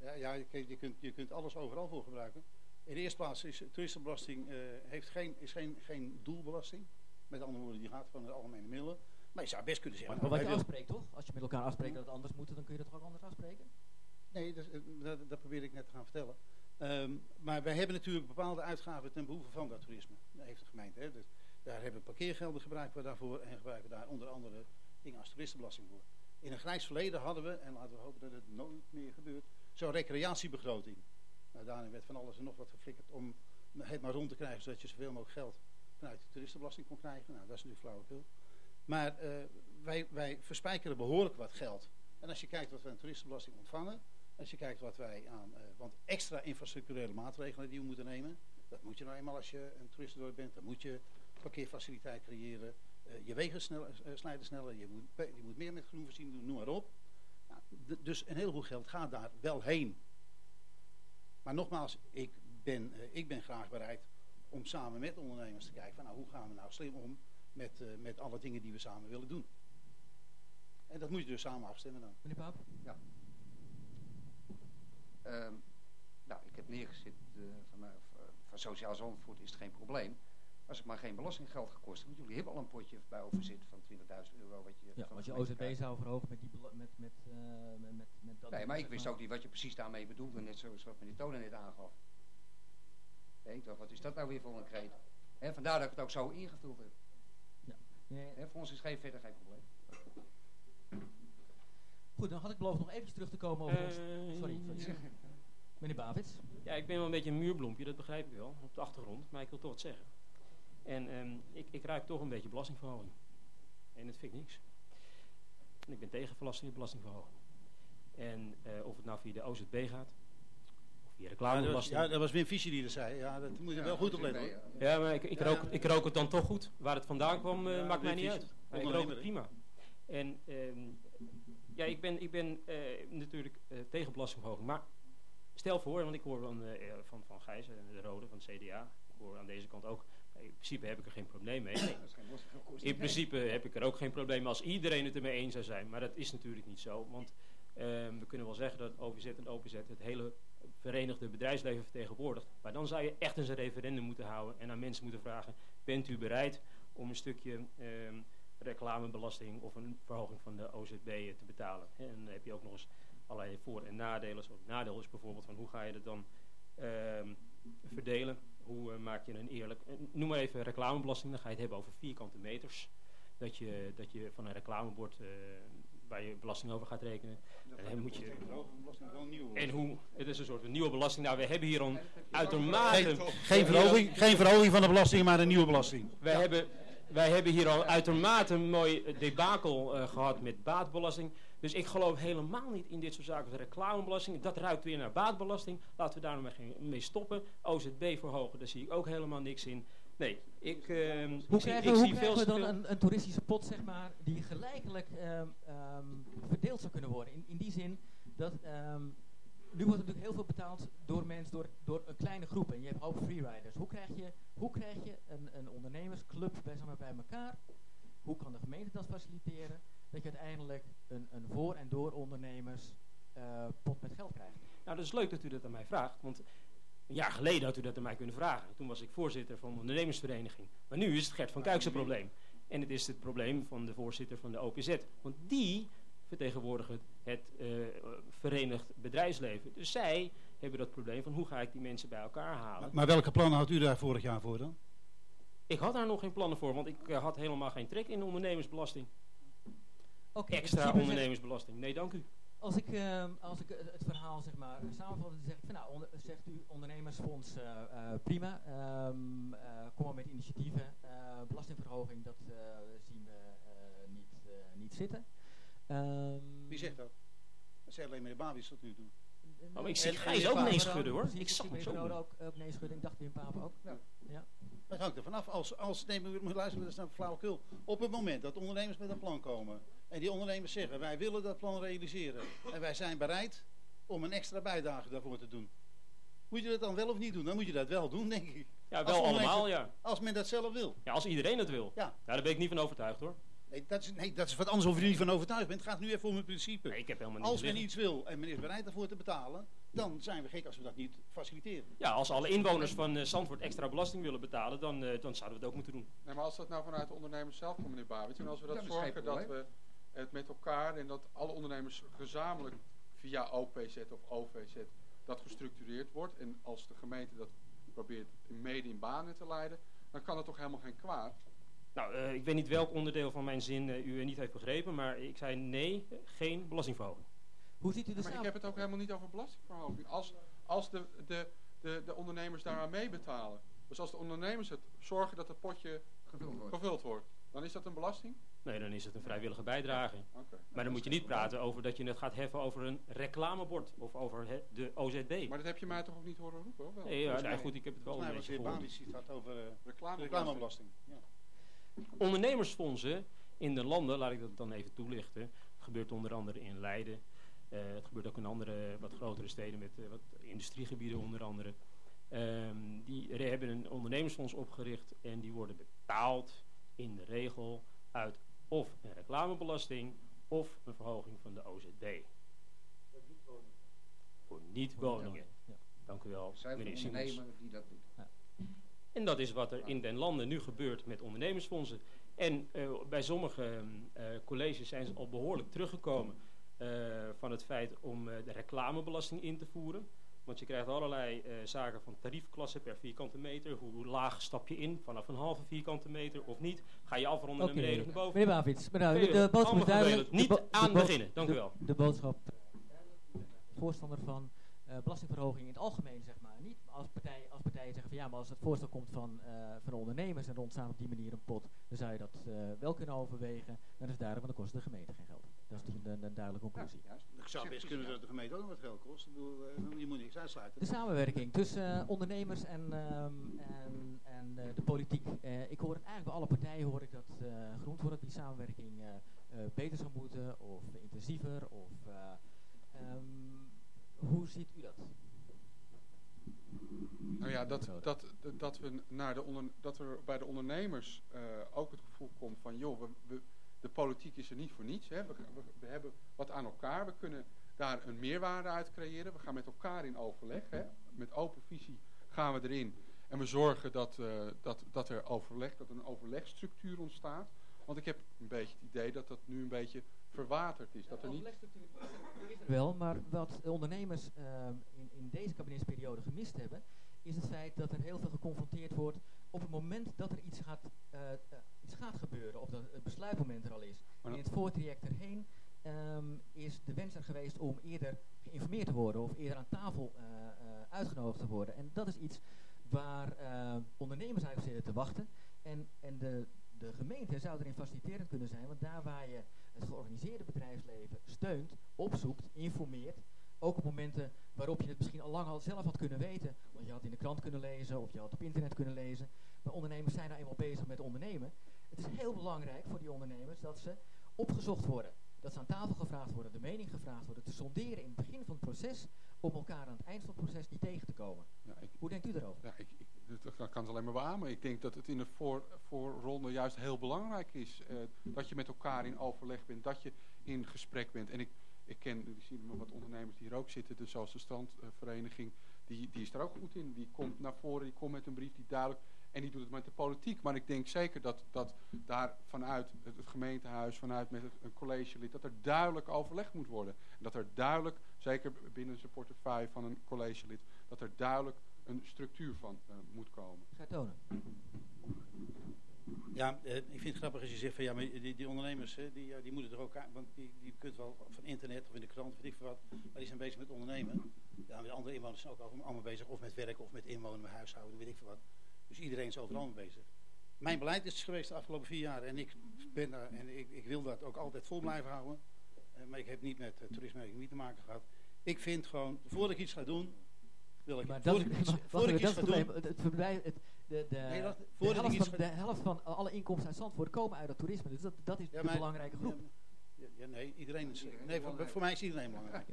Ja, ja je, kunt- je, kunt, je kunt alles overal voor gebruiken. In de eerste plaats is toeristenbelasting eh, heeft geen, is geen, geen doelbelasting. Met andere woorden, die gaat van de algemene middelen. Maar je zou best kunnen zeggen... Maar nou, wat je wij willen- afspreekt toch? Als je met elkaar afspreekt dat het anders moet, dan kun je dat toch ook anders afspreken? Nee, dat, eh, dat, dat probeer ik net te gaan vertellen. Ehm, maar wij hebben natuurlijk bepaalde uitgaven ten behoeve van dat toerisme. Dat heeft de gemeente. Hè. Dus daar hebben we parkeergelden gebruikt we daarvoor. En gebruiken we daar onder andere dingen als toeristenbelasting voor. In een grijs verleden hadden we, en laten we hopen dat het nooit meer gebeurt, zo'n recreatiebegroting. Nou, daarin werd van alles en nog wat geflikkerd om het maar rond te krijgen, zodat je zoveel mogelijk geld vanuit de toeristenbelasting kon krijgen. Nou, dat is natuurlijk flauwekul. Maar eh, wij, wij verspijkeren behoorlijk wat geld. En als je kijkt wat we aan toeristenbelasting ontvangen, Als je kijkt wat wij aan, eh, want extra infrastructurele maatregelen die we moeten nemen, dat moet je nou eenmaal als je een toeristendorp bent, dan moet je parkeerfaciliteit creëren, eh, je wegen eh, snijden sneller, je moet, je moet meer met groenvoorziening doen, noem maar op. Nou, dus een heleboel geld gaat daar wel heen. Maar nogmaals, ik ben, eh, ik ben graag bereid om samen met ondernemers te kijken van nou, hoe gaan we nou slim om met, eh, met alle dingen die we samen willen doen. En dat moet je dus samen afstemmen dan. Meneer Paap? Ehm, nou, ik heb neergezet eh, van, mij- van, van Sociaal Zandvoort is het geen probleem. Als het maar geen belastinggeld kosten. Want jullie hebben al een potje bij overzit van 20.000 euro. Wat je Ja, de je OZB krijgt. zou verhogen met, die, met, met, eh, met, met, met dat... Nee, maar ik wist ook niet wat je precies daarmee bedoelde. Net zoals wat meneer Tonen net aangaf. Nee, ik dacht, wat is dat nou weer voor een kreet? Hè, vandaar dat ik het ook zo ingevuld heb. Nee, Hè, voor ons is geen, verder geen probleem. Goed, dan had ik beloofd nog eventjes terug te komen over... ons- Eh, sorry, sorry. Meneer Bavits? Ja, ik ben wel een beetje een muurbloempje, dat begrijp ik wel, op de achtergrond. Maar ik wil toch wat zeggen. En ehm, ik, ik ruik toch een beetje belastingverhoging. En dat vind ik niks. En ik ben tegen belasting, belastingverhoging. En eh, of het nou via de OZB gaat, of via Ja, reclamebelasting. ja, dat was Wim Fischer die dat zei. Ja, dat moet je wel goed opletten hoor. Ja, maar ik, ik, Ja, rook, ja. ik rook het dan toch goed. Waar het vandaan kwam, eh, Ja, maakt mij niet Fischer, uit. Maar ik rook het prima. En ehm, ja, ik ben, ik ben eh, natuurlijk eh, tegen belastingverhoging. Maar stel voor, want ik hoor van, eh, van, van Gijs, eh, de Rode, van het CDA. Ik hoor aan deze kant ook. In principe heb ik er geen probleem mee. In principe heb ik er ook geen probleem als iedereen het ermee eens zou zijn. Maar dat is natuurlijk niet zo. Want ehm, we kunnen wel zeggen dat OVZ en OPZ het hele verenigde bedrijfsleven vertegenwoordigt. Maar dan zou je echt eens een referendum moeten houden en aan mensen moeten vragen: bent u bereid om een stukje ehm, reclamebelasting of een verhoging van de OZB te betalen? En dan heb je ook nog eens allerlei voor- en nadelen. Het nadeel is bijvoorbeeld van hoe ga je dat dan ehm, verdelen? Hoe eh, maak je een eerlijk... eh, noem maar even reclamebelasting, dan ga je het hebben over vierkante meters. Dat je, dat je van een reclamebord eh, waar je belasting over gaat rekenen. En moet je... En hoe, het is een soort van nieuwe belasting. Nou, we hebben hier een uitermate... Geen verhoging, geen verhoging van de belasting, maar een nieuwe belasting. Wij, hebben, wij hebben hier al uitermate een mooi debakel eh, gehad met baatbelasting. Dus ik geloof helemaal niet in dit soort zaken als reclamebelasting. Dat ruikt weer naar baatbelasting. Laten we daar nou maar mee stoppen. OZB verhogen, daar zie ik ook helemaal niks in. Nee, ik, ik Hoe zie, krijgen, ik hoe zie veel krijgen we dan een, een toeristische pot, zeg maar, die gelijkelijk ehm, ehm, verdeeld zou kunnen worden? In, in die zin dat, nu wordt natuurlijk heel veel betaald door mensen, door, door een kleine groep. En je hebt ook freeriders. Hoe krijg je, hoe krijg je een, een ondernemersclub bij, zeg maar, bij elkaar? Hoe kan de gemeente dat faciliteren? Dat je uiteindelijk een, een voor- en door ondernemers eh, pot met geld krijgt. Nou, dat is leuk dat u dat aan mij vraagt. Want een jaar geleden had u dat aan mij kunnen vragen. Toen was ik voorzitter van de ondernemersvereniging. Maar nu is het Gert van Kuikse probleem. En het is het probleem van de voorzitter van de OPZ. Want die vertegenwoordigen het eh, verenigd bedrijfsleven. Dus zij hebben dat probleem van hoe ga ik die mensen bij elkaar halen. Maar, maar welke plannen had u daar vorig jaar voor dan? Ik had daar nog geen plannen voor, want ik eh, had helemaal geen trek in de ondernemersbelasting. Oké, in Extra ondernemersbelasting. Nee, dank u. Als ik, ehm, als ik het verhaal zeg maar samenvat, dan zeg ik van nou, onder- zegt u ondernemersfonds eh, eh, prima, ehm, eh, kom maar met initiatieven. Eh, belastingverhoging, dat eh, zien we eh, niet, eh, niet zitten. Ehm, Wie zegt dat? Dat zei alleen meneer Babis tot nu toe. eh, Oh, maar ik zie Gijs ook nee schudden, hoor. Ik zag hem zo doen. ook, ook nee schudden. Ik dacht Wim Paap ook. Dat hangt er vanaf. Als, als, nee, moet luisteren, dat is nou flauwekul. Op het moment dat ondernemers met een plan komen. En die ondernemers zeggen, wij willen dat plan realiseren. En wij zijn bereid om een extra bijdrage daarvoor te doen. Moet je dat dan wel of niet doen? Dan moet je dat wel doen, denk ik. Ja, wel allemaal, ja. Als men dat zelf wil. Ja, als iedereen het wil. Ja. Ja, daar ben ik niet van overtuigd, hoor. Nee, dat is, nee, dat is wat anders of je er niet van overtuigd bent. Het gaat nu even om het principe. Nee, ik heb helemaal niet Als men liggen. iets wil en men is bereid daarvoor te betalen, dan zijn we gek als we dat niet faciliteren. Ja, als alle inwoners van eh, Zandvoort extra belasting willen betalen, dan, eh, dan zouden we het ook moeten doen. Nee, maar als dat nou vanuit de ondernemers zelf komt, meneer Babits, en als we dat Ja, dat zorgen dat we. Het met elkaar en dat alle ondernemers gezamenlijk via OPZ of OVZ dat gestructureerd wordt en als de gemeente dat probeert mede in banen te leiden, dan kan het toch helemaal geen kwaad. Nou, eh, ik weet niet welk onderdeel van mijn zin eh, u niet heeft begrepen, maar ik zei nee, geen belastingverhoging. Hoe ziet u de maar ik heb het ook helemaal niet over belastingverhoging. Als, als de, de, de, de ondernemers daaraan meebetalen. Dus als de ondernemers het zorgen dat het potje Gevuld wordt. gevuld wordt, dan is dat een belasting? Nee, dan is het een vrijwillige bijdrage. Oké. Maar dan moet je niet praten over dat je het gaat heffen over een reclamebord of over he- de OZB. Maar dat heb je mij toch ook niet horen roepen? Of wel? Nee, ja, Volgens nou mij- goed, ik heb het wel Volgens een mij beetje gehoord. Het had over eh, Reclame reclamebelasting. Ja. Ondernemersfondsen in de landen, laat ik dat dan even toelichten. Het gebeurt onder andere in Leiden. Eh, het gebeurt ook in andere wat grotere steden met eh, wat industriegebieden onder andere. Ehm, die hebben een ondernemersfonds opgericht en die worden betaald in de regel uit of een reclamebelasting of een verhoging van de OZB. Voor niet-woningen. Ja. Dank u wel, zijn meneer Simons. ondernemer die dat doet. En dat is wat er in den landen nu gebeurt met ondernemersfondsen. En eh, bij sommige eh, colleges zijn ze al behoorlijk teruggekomen eh, van het feit om eh, de reclamebelasting in te voeren. Want je krijgt allerlei eh, zaken van tariefklassen per vierkante meter. Hoe laag stap je in? Vanaf een halve vierkante meter of niet? Ga je afronden naar Oké. beneden of naar boven? Meneer Bavits, nou, de, boodschap is duidelijk. De Niet aan de beginnen, dank u wel. De boodschap, voorstander van eh, belastingverhoging in het algemeen, zeg maar. Niet als, partij, als partijen zeggen van ja, maar als het voorstel komt van, eh, van de ondernemers en er ontstaat op die manier een pot, dan zou je dat eh, wel kunnen overwegen. Dan is het duidelijk, want dan kost de gemeente geen geld. Dat is natuurlijk een, een duidelijke conclusie. Ja. Ik zou best kunnen dat de gemeente ook nog wat geld kost. Ik bedoel, eh, je moet niks uitsluiten. De samenwerking tussen eh, ondernemers en, ehm, en, en eh, de politiek. Eh, ik hoor het eigenlijk bij alle partijen hoor ik dat eh genoemd wordt, dat die samenwerking eh, eh, beter zou moeten of intensiever. Of, eh, ehm, hoe ziet u dat? Nou ja, dat, dat, dat, we naar de onder, dat er bij de ondernemers eh, ook het gevoel komt van, joh, we, we- de politiek is er niet voor niets. Hè. We, hebben wat aan elkaar, we kunnen daar een meerwaarde uit creëren. We gaan met elkaar in overleg. Hè. Met open visie gaan we erin. En we zorgen dat, eh, dat, dat er overleg, dat er een overlegstructuur ontstaat. Want ik heb een beetje het idee dat dat nu een beetje verwaterd is. Dat er niet... Wel, maar wat de ondernemers ehm, in, in deze kabinetsperiode gemist hebben, is het feit dat er heel veel geconfronteerd wordt op het moment dat er iets gaat, eh, eh, iets gaat gebeuren, of dat het besluitmoment er al is. Maar In het voortraject erheen ehm, is de wens er geweest om eerder geïnformeerd te worden of eerder aan tafel eh, eh, uitgenodigd te worden. En dat is iets waar eh, ondernemers eigenlijk zitten te wachten. En, en de, de gemeente zou erin faciliterend kunnen zijn, want daar waar je het georganiseerde bedrijfsleven steunt, opzoekt, informeert, ook op momenten waarop je het misschien al lang al zelf had kunnen weten, want je had in de krant kunnen lezen of je had op internet kunnen lezen. Maar ondernemers zijn nou eenmaal bezig met ondernemen. Het is heel belangrijk voor die ondernemers dat ze opgezocht worden. Dat ze aan tafel gevraagd worden, de mening gevraagd worden, te sonderen in het begin van het proces, om elkaar aan het eind van het proces niet tegen te komen. Ja, ik, Hoe denkt u daarover? Ja, ik, ik, dat- kan het alleen maar beamen. Ik denk dat het in de voor, voorronde juist heel belangrijk is. eh, dat je met elkaar in overleg bent, dat je in gesprek bent. En ik, ik ken, ik zie maar wat ondernemers die hier ook zitten, dus zoals de strandvereniging, die, die is er ook goed in. Die komt naar voren, die komt met een brief die duidelijk... En die doet het met de politiek. Maar ik denk zeker dat, dat daar vanuit het, het gemeentehuis, vanuit met het, een collegelid, dat er duidelijk overleg moet worden. En dat er duidelijk, zeker binnen zijn portefeuille van een collegelid, dat er duidelijk een structuur van eh, moet komen. Ga tonen. Ja, eh, ik vind het grappig als je zegt van ja, maar die, die ondernemers, hè, die, ja, die moeten er ook aan, want die, die kunt wel van internet of in de krant, weet ik veel wat, maar die zijn bezig met ondernemen. Ja, de andere inwoners zijn ook al- allemaal bezig, of met werk, of met inwonen, met huishouden, weet ik veel wat. Dus iedereen is overal mee bezig. Mijn beleid is geweest de afgelopen vier jaar en ik ben daar, en ik, ik wil dat ook altijd vol blijven houden. Eh, maar ik heb niet met uh, toerisme te maken gehad. Ik vind gewoon, voordat ik iets ga doen, wil ik, Maar dat, voordat ik iets, ik dat is doen, het de, de, Nee, dat- de, helft van, ga- de helft van alle inkomsten uit Zandvoort komen uit het toerisme. Dus dat, dat is Ja, de maar- belangrijke groep. Ja, ja, nee, iedereen is, nee, voor, mij is iedereen belangrijk.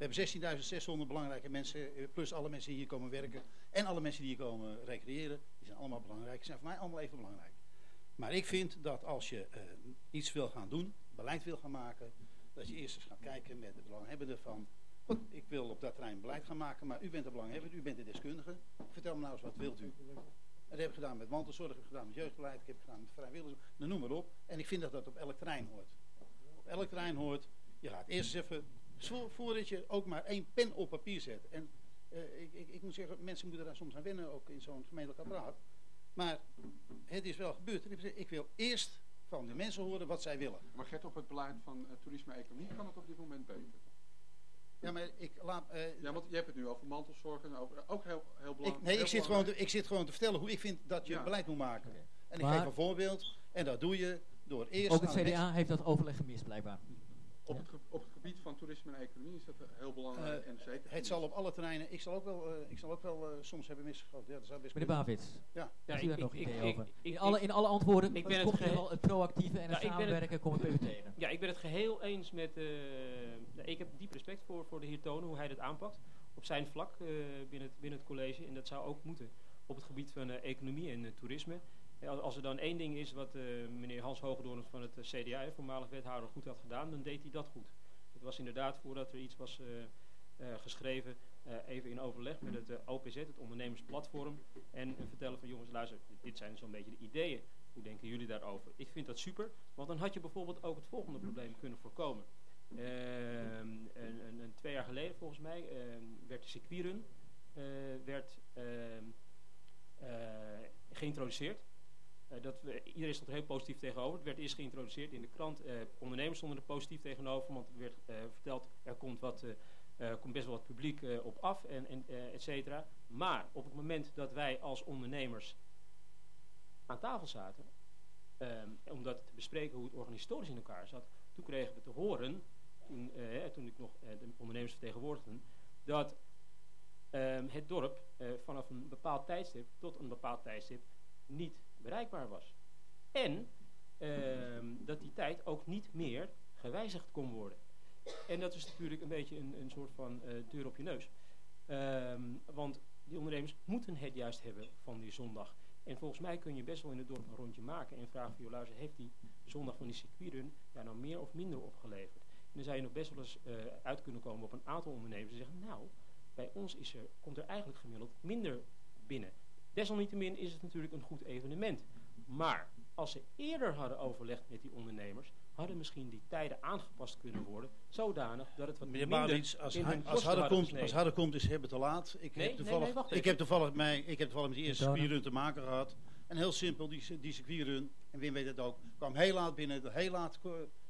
We hebben 16.600 belangrijke mensen, eh, plus alle mensen die hier komen werken en alle mensen die hier komen recreëren. Die zijn allemaal belangrijk. Die zijn voor mij allemaal even belangrijk. Maar ik vind dat als je eh, iets wil gaan doen, beleid wil gaan maken, dat je eerst eens gaat kijken met de belanghebbenden van, goed, ik wil op dat terrein beleid gaan maken, maar u bent de belanghebbende, u bent de deskundige. Vertel me nou eens, wat wilt u? Dat heb ik gedaan met mantelzorg, dat heb ik gedaan met jeugdbeleid, ik heb gedaan met vrijwilligers, noem maar op. En ik vind dat dat op elk terrein hoort. Op elk terrein hoort, je gaat eerst eens even, voordat je ook maar één pen op papier zet. En eh, ik, ik, ik moet zeggen, mensen moeten daar soms aan wennen, ook in zo'n gemeentelijk apparaat. Maar het is wel gebeurd. En ik Ik wil eerst van de mensen horen wat zij willen. Maar Gert, op het beleid van eh, toerisme en economie kan het op dit moment beter. Ja, maar ik laat... eh, Ja, want je hebt het nu over mantelzorg en over, ook heel, heel ik, belangrijk. nee, ik zit, gewoon belangrijk. te, ik zit gewoon te vertellen hoe ik vind dat je Ja. beleid moet maken. En ik geef een voorbeeld. En dat doe je door eerst Ook het CDA heeft dat overleg gemist, blijkbaar. Op het, op het gebied van toerisme en economie is dat heel belangrijk. Eh, en zeker Het zal op alle terreinen, ik zal ook wel, eh, ik zal ook wel eh, soms hebben misgegoten. Ja, dat zou best Meneer. Bavits, Ja. Ja, heeft u daar ik- nog ik- ideeën ik- over? ik- in, alle, in alle antwoorden ik ben het het komt gehe- wel het proactieve en het samenwerken kom ik bij u tegen. Ja, ik ben het geheel eens met... eh, ja, ik heb diep respect voor, voor de heer Tonen, hoe hij dit aanpakt. Op zijn vlak eh, binnen, het, binnen het college. En dat zou ook moeten op het gebied van eh, economie en eh, toerisme. Als- er dan één ding is wat eh, meneer Hans Hogedoorn van het eh, CDA, voormalig wethouder, goed had gedaan, dan deed hij dat goed. Het was inderdaad voordat er iets was eh, geschreven, even in overleg met het OPZ, het ondernemersplatform. En vertellen van jongens, luister, dit zijn zo'n beetje de ideeën. Hoe denken jullie daarover? Ik vind dat super, want dan had je bijvoorbeeld ook het volgende probleem kunnen voorkomen. Een twee jaar geleden volgens mij ehm, werd de circuitrun werd, ehm, eh, geïntroduceerd. Eh, dat iedereen stond er heel positief tegenover. Het werd eerst geïntroduceerd in de krant. Eh, ondernemers stonden er positief tegenover, want er werd eh, verteld er komt, wat, komt best wel wat publiek op af, en, en, et cetera. Maar op het moment dat wij als ondernemers aan tafel zaten, ehm, om dat te bespreken hoe het organisatorisch in elkaar zat, toen kregen we te horen, toen, toen ik nog de ondernemers vertegenwoordigde, dat ehm, het dorp vanaf een bepaald tijdstip tot een bepaald tijdstip niet bereikbaar was. En ehm, dat die tijd ook niet meer gewijzigd kon worden. En dat is natuurlijk een beetje een, een soort van eh, deur op je neus. Ehm, want die ondernemers moeten het juist hebben van die zondag. En volgens mij kun je best wel in het dorp een rondje maken en vragen van, luister, heeft die zondag van die circuitrun daar nou meer of minder opgeleverd? En dan zou je nog best wel eens eh, uit kunnen komen op een aantal ondernemers die zeggen, nou, bij ons is er, komt er eigenlijk gemiddeld minder binnen. Desalniettemin is het natuurlijk een goed evenement. Maar als ze eerder hadden overlegd met die ondernemers, hadden misschien die tijden aangepast kunnen worden, zodanig dat het wat Meneer minder Bavits, als, in hij- hun als, harder hadden komt, gesneden. als harder komt is hebben te laat. Ik, Nee, heb, toevallig, nee, wacht ik, heb toevallig mij, ik heb toevallig met die eerste circuitrun te maken gehad. En heel simpel, die, die circuitrun, en Wim weet het ook, kwam heel laat binnen. Heel laat,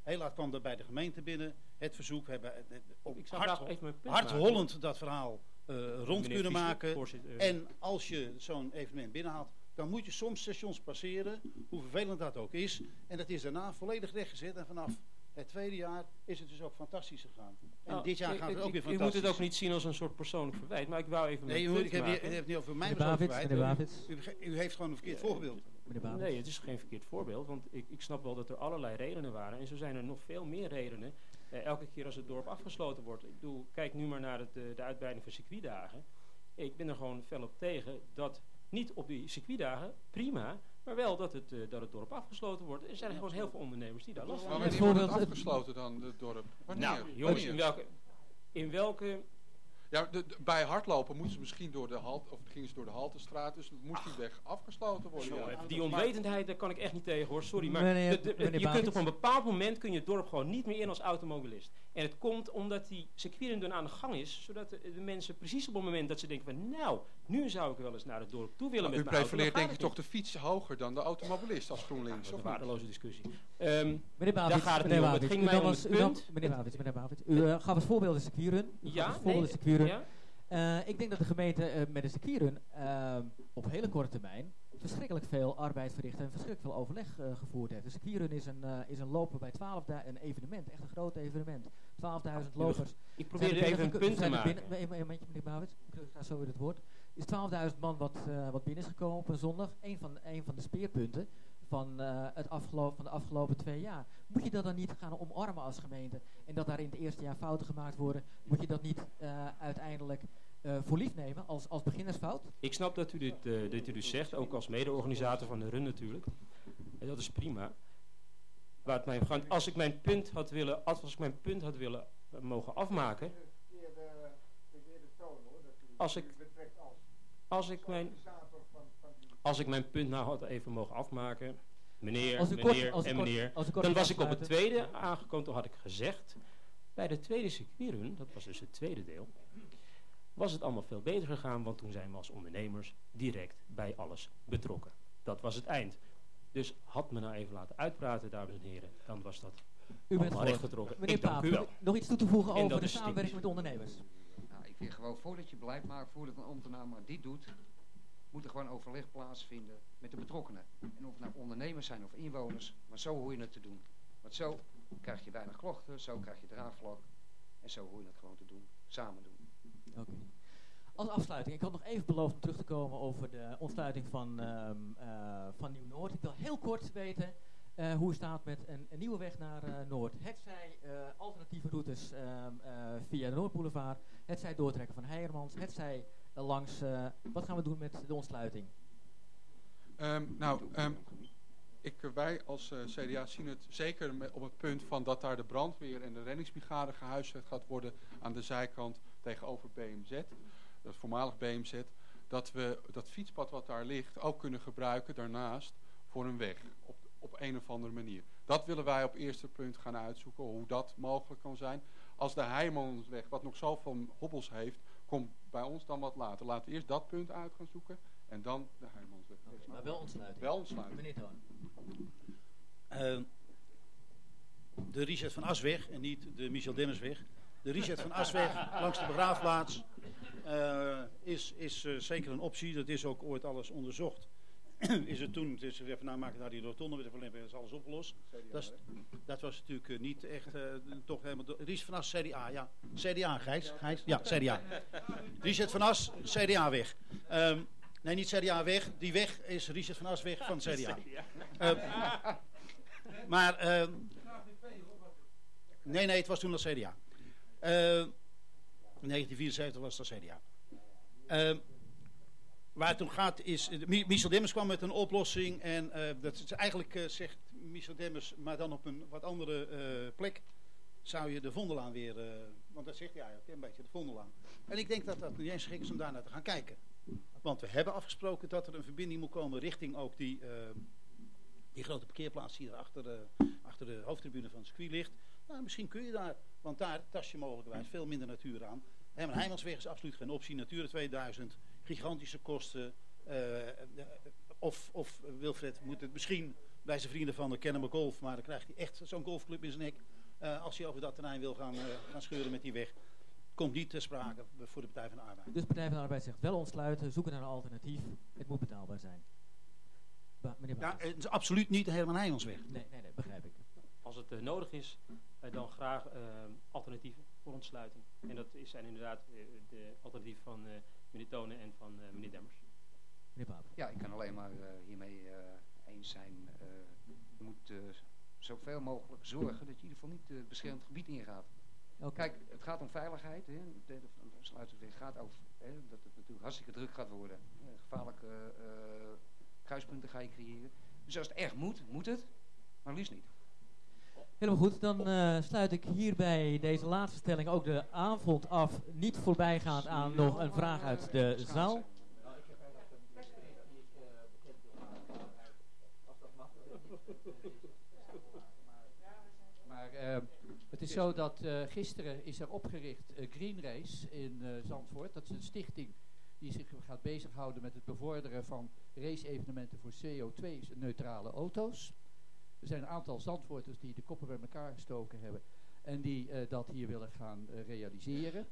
heel laat kwam er bij de gemeente binnen. Het verzoek, we hebben het- het- op Ik zou hard, graag even mijn punt hardhollend dat verhaal rond Meneer kunnen maken. eh, En als je zo'n evenement binnenhaalt, dan moet je soms stations passeren, hoe vervelend dat ook is. En dat is daarna volledig rechtgezet. En vanaf het tweede jaar is het dus ook fantastisch gegaan. En Nou, dit jaar gaat het ik- ook weer ik- U moet fantastisch. het ook niet zien als een soort persoonlijk verwijt, maar ik wou even Nee, u, ik heb, het heeft niet over mij persoonlijk verwijt. U, u heeft gewoon een verkeerd voorbeeld. Nee, het is geen verkeerd voorbeeld, want ik, ik snap wel dat er allerlei redenen waren. En zo zijn er nog veel meer redenen. Eh, elke keer als het dorp afgesloten wordt. Ik bedoel, kijk nu maar naar het, eh, de uitbreiding van circuitdagen. Ik ben er gewoon fel op tegen dat niet op die circuitdagen, prima, maar wel dat het, eh, dat het dorp afgesloten wordt. Er zijn gewoon heel veel ondernemers die daar last van Maar hebben. wanneer wordt het afgesloten dan, het dorp? Wanneer? Nou, jongens, in welke, in welke Ja, de, de- bij hardlopen moesten ze misschien door de halt, of gingen ze door de Haltestraat, dus moest die weg afgesloten worden. Ja. Die onwetendheid, daar kan ik echt niet tegen hoor, sorry. Maar Meneer- de- de- meneer je kunt op een bepaald moment kun je het dorp gewoon niet meer in als automobilist. En het komt omdat die circuitrun aan de gang is, zodat de, de mensen precies op het moment dat ze denken van nou, nu zou ik wel eens naar het dorp toe willen Maar met u mijn auto. prefereert dan denk ik toch de fiets hoger dan de automobilist als GroenLinks, niet. of Dat is een waardeloze discussie. Ehm, Meneer Bavits, Daar gaat het meneer niet om. Het Bavits, ging u mij u nam- punt. Meneer Bavits, meneer Bavits, u eh, gaf als voorbeeld de circuitrun. U ja, nee, de circuitrun. ja, Eh, ik denk dat de gemeente eh, met de circuitrun op hele korte termijn verschrikkelijk veel arbeid verricht en verschrikkelijk veel overleg gevoerd heeft. De circuitrun is een, is een lopen bij 12.000, een evenement, echt een groot evenement. 12.000 lopers. ik probeer er even een punt te maken. binnen- een momentje, meneer Bouwits. Ik ga zo weer het woord. is 12.000 man wat, eh, wat binnen is gekomen op een zondag. Een van, een van de speerpunten van, eh, het afgelopen, van de afgelopen twee jaar. Moet je dat dan niet gaan omarmen als gemeente? En dat daar in het eerste jaar fouten gemaakt worden? Moet je dat niet eh, uiteindelijk eh, voor lief nemen als, als beginnersfout? Ik snap dat u dit, eh, dit u dus zegt, ook als mede-organisator van de run natuurlijk. En dat is prima. Waar het mij om gaat, als ik mijn punt had willen, als ik mijn punt had willen eh, mogen afmaken, als ik, als ik mijn, als ik mijn punt nou had even mogen afmaken, meneer, Als u kort- meneer als en kort- meneer, als u kort dan was ik op het tweede aangekomen, toen had ik gezegd, bij de tweede circuitrun, dat was dus het tweede deel, was het allemaal veel beter gegaan, want toen zijn we als ondernemers direct bij alles betrokken. Dat was het eind. Dus had me nou even laten uitpraten, dames en heren, dan was dat U bent allemaal voor. rechtgetrokken. Meneer Ik dank Paap, u wel. nog iets toe te voegen En over de samenwerking met ondernemers? Nou, ik vind gewoon voordat je beleid maakt, voordat een ambtenaar maar dit doet, moet er gewoon overleg plaatsvinden met de betrokkenen. En of het nou ondernemers zijn of inwoners, maar zo hoor je het te doen. Want zo krijg je weinig klachten, zo krijg je draagvlak. En zo hoor je het gewoon te doen, samen doen. Oké. Als afsluiting, ik had nog even beloofd om terug te komen over de ontsluiting van, ehm, eh, van Nieuw-Noord. Ik wil heel kort weten eh, hoe het staat met een, nieuwe weg naar eh, Noord. Het zij alternatieve routes ehm, eh, via de Noordboulevard, het zij doortrekken van Heijermans, het zij langs... wat gaan we doen met de ontsluiting? Ehm, nou, ik, wij als CDA zien het zeker op het punt van dat daar de brandweer en de reddingsbrigade gehuisvest gaat worden aan de zijkant tegenover BMZ, dat voormalig BMZ, dat we dat fietspad wat daar ligt ook kunnen gebruiken daarnaast voor een weg op, op een of andere manier. Dat willen wij op eerste punt gaan uitzoeken, hoe dat mogelijk kan zijn. Als de Heijmansweg, wat nog zoveel hobbels heeft, komt bij ons dan wat later. Laten we eerst dat punt uit gaan zoeken en dan de Heijmansweg. Maar wel ontsluiting. Wel ontsluiten. Meneer Toon. Eh, de Richard van Asweg en niet de Michel Dennisweg. De Richard van Asweg langs de begraafplaats eh, is, is eh, zeker een optie. Dat is ook ooit alles onderzocht. is het toen, het is even namaken naar die rotonde weer van is alles opgelost. Dat, is- dat was natuurlijk eh, niet echt, toch helemaal... Richard van As, CDA, ja. CDA, Gijs. Gijs? Ja, CDA. Richard van As, CDA weg. Ehm, nee, niet CDA weg. Die weg is Richard van As weg van CDA. Eh, maar, ehm, nee, nee, het was toen dat CDA. Eh, 1974 was dat CDA. Ehm, waar het om gaat is, eh, Mi- Michel Demmers kwam met een oplossing en eh, dat is eigenlijk, eh, zegt Michel Demmers, maar dan op een wat andere eh, plek, zou je de Vondelaan weer, eh, want dat zegt hij eigenlijk, een beetje de Vondelaan. En ik denk dat dat niet eens gek is om daar naar te gaan kijken. Want we hebben afgesproken dat er een verbinding moet komen richting ook die, eh, die grote parkeerplaats die er achter, eh, achter de hoofdtribune van het circuit ligt. Nou, misschien kun je daar, want daar tas je mogelijkerwijs veel minder natuur aan. Maar Heijmansweg is absoluut geen optie. Natura 2000, gigantische kosten. eh, of, of Wilfred moet het misschien bij zijn vrienden van de Kennemer Golf, maar dan krijgt hij echt zo'n golfclub in zijn nek. eh, als hij over dat terrein wil gaan, eh, gaan scheuren met die weg. Komt niet ter sprake voor de Partij van de Arbeid. Dus Partij van de Arbeid zegt wel ontsluiten, zoeken naar een alternatief. Het moet betaalbaar zijn. Ba meneer Ja, het is absoluut niet helemaal Heijmansweg. Nee, nee, nee, begrijp ik. Als het nodig is, eh, dan graag eh, alternatieven voor ontsluiting. En dat is, zijn inderdaad eh, de alternatieven van eh, meneer Tonen en van eh, meneer Demmers. Meneer Paap. Ja, ik kan alleen maar hiermee eh, eens zijn. Eh, je moet zoveel mogelijk zorgen dat je in ieder geval niet het beschermd gebied ingaat. Oké. Kijk, het gaat om veiligheid. Hè. De gaat over hè, dat het natuurlijk hartstikke druk gaat worden. Gevaarlijke eh, kruispunten ga je creëren. Dus als het echt moet, moet het. Maar liefst niet. Helemaal goed, dan eh, sluit ik hierbij deze laatste stelling ook de avond af. Niet voorbijgaand aan nog een vraag uit de zaal. Maar eh, het is zo dat eh, gisteren is er opgericht Green Race in Zandvoort. Dat is een stichting die zich gaat bezighouden met het bevorderen van race-evenementen voor CO2-neutrale auto's. Er zijn een aantal Zandvoorters die de koppen bij elkaar gestoken hebben en die eh, dat hier willen gaan eh, realiseren.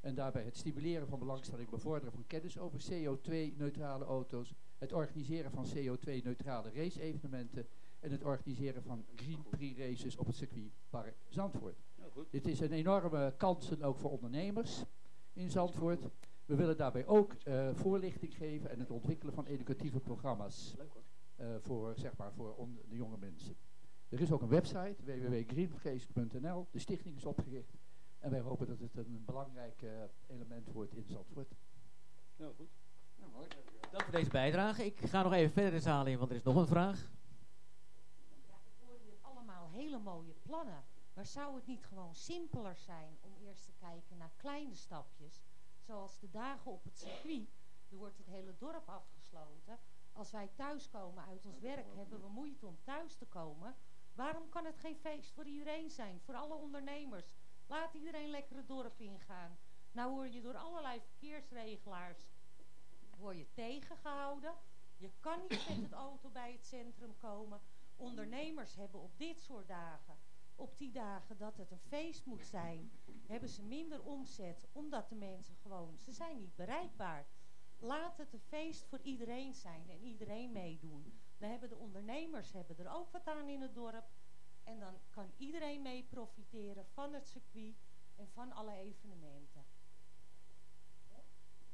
En daarbij het stimuleren van belangstelling, bevorderen van kennis over CO2-neutrale auto's, het organiseren van CO2-neutrale race-evenementen en het organiseren van Green Prix races op het circuitpark Zandvoort. Nou, goed. Dit is een enorme kansen ook voor ondernemers in Zandvoort. We willen daarbij ook eh, voorlichting geven en het ontwikkelen van educatieve programma's eh, voor, zeg maar, voor de jonge mensen. Er is ook een website, www.greenprace.nl. De stichting is opgericht en wij hopen dat het een belangrijk eh, element wordt in Zandvoort. Nou, goed. Ja, mooi. Dank voor deze bijdrage. Ik ga nog even verder de zaal in, want er is nog een vraag. Ja, ik hoor hier allemaal hele mooie plannen. Maar zou het niet gewoon simpeler zijn om eerst te kijken naar kleine stapjes? Zoals de dagen op het circuit. Er wordt het hele dorp afgesloten. Als wij thuiskomen uit ons werk, hebben we moeite om thuis te komen. Waarom kan het geen feest voor iedereen zijn? Voor alle ondernemers. Laat iedereen lekker het dorp ingaan. Nou word je door allerlei verkeersregelaars word je tegengehouden. Je kan niet met het auto bij het centrum komen. Ondernemers hebben op dit soort dagen, op die dagen dat het een feest moet zijn, hebben ze minder omzet, omdat de mensen gewoon, ze zijn niet bereikbaar. Laat het een feest voor iedereen zijn en iedereen meedoen. Dan hebben de ondernemers hebben er ook wat aan in het dorp. En dan kan iedereen mee profiteren van het circuit en van alle evenementen.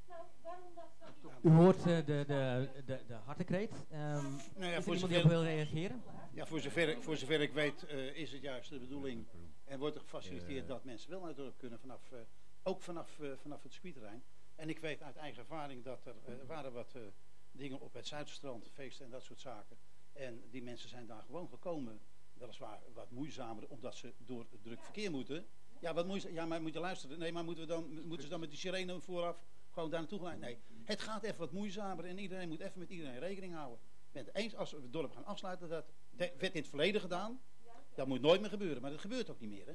Nou, waarom dat zo U hoort uh, de, de, de, de hartekreet. Um, Nou ja, is er voor iemand die zover, op wil reageren? ja, voor, zover, ik- voor zover ik weet uh, is het juist de bedoeling en wordt er gefaciliteerd dat mensen wel naar het dorp kunnen vanaf, uh, ook vanaf, uh, vanaf het circuitterrein. En ik weet uit eigen ervaring dat er, er waren wat dingen op het Zuidstrand, feesten en dat soort zaken. En die mensen zijn daar gewoon gekomen, weliswaar wat moeizamer, omdat ze door het druk verkeer moeten. Ja, wat moeizaam, ja, maar moet je luisteren. Nee, maar moeten, we dan, moeten ze dan met die sirene vooraf gewoon daar naartoe gaan? Nee, het gaat even wat moeizamer en iedereen moet even met iedereen rekening houden. Ik ben eens als we het dorp gaan afsluiten, dat werd in het verleden gedaan. Dat moet nooit meer gebeuren, maar dat gebeurt ook niet meer. Hè?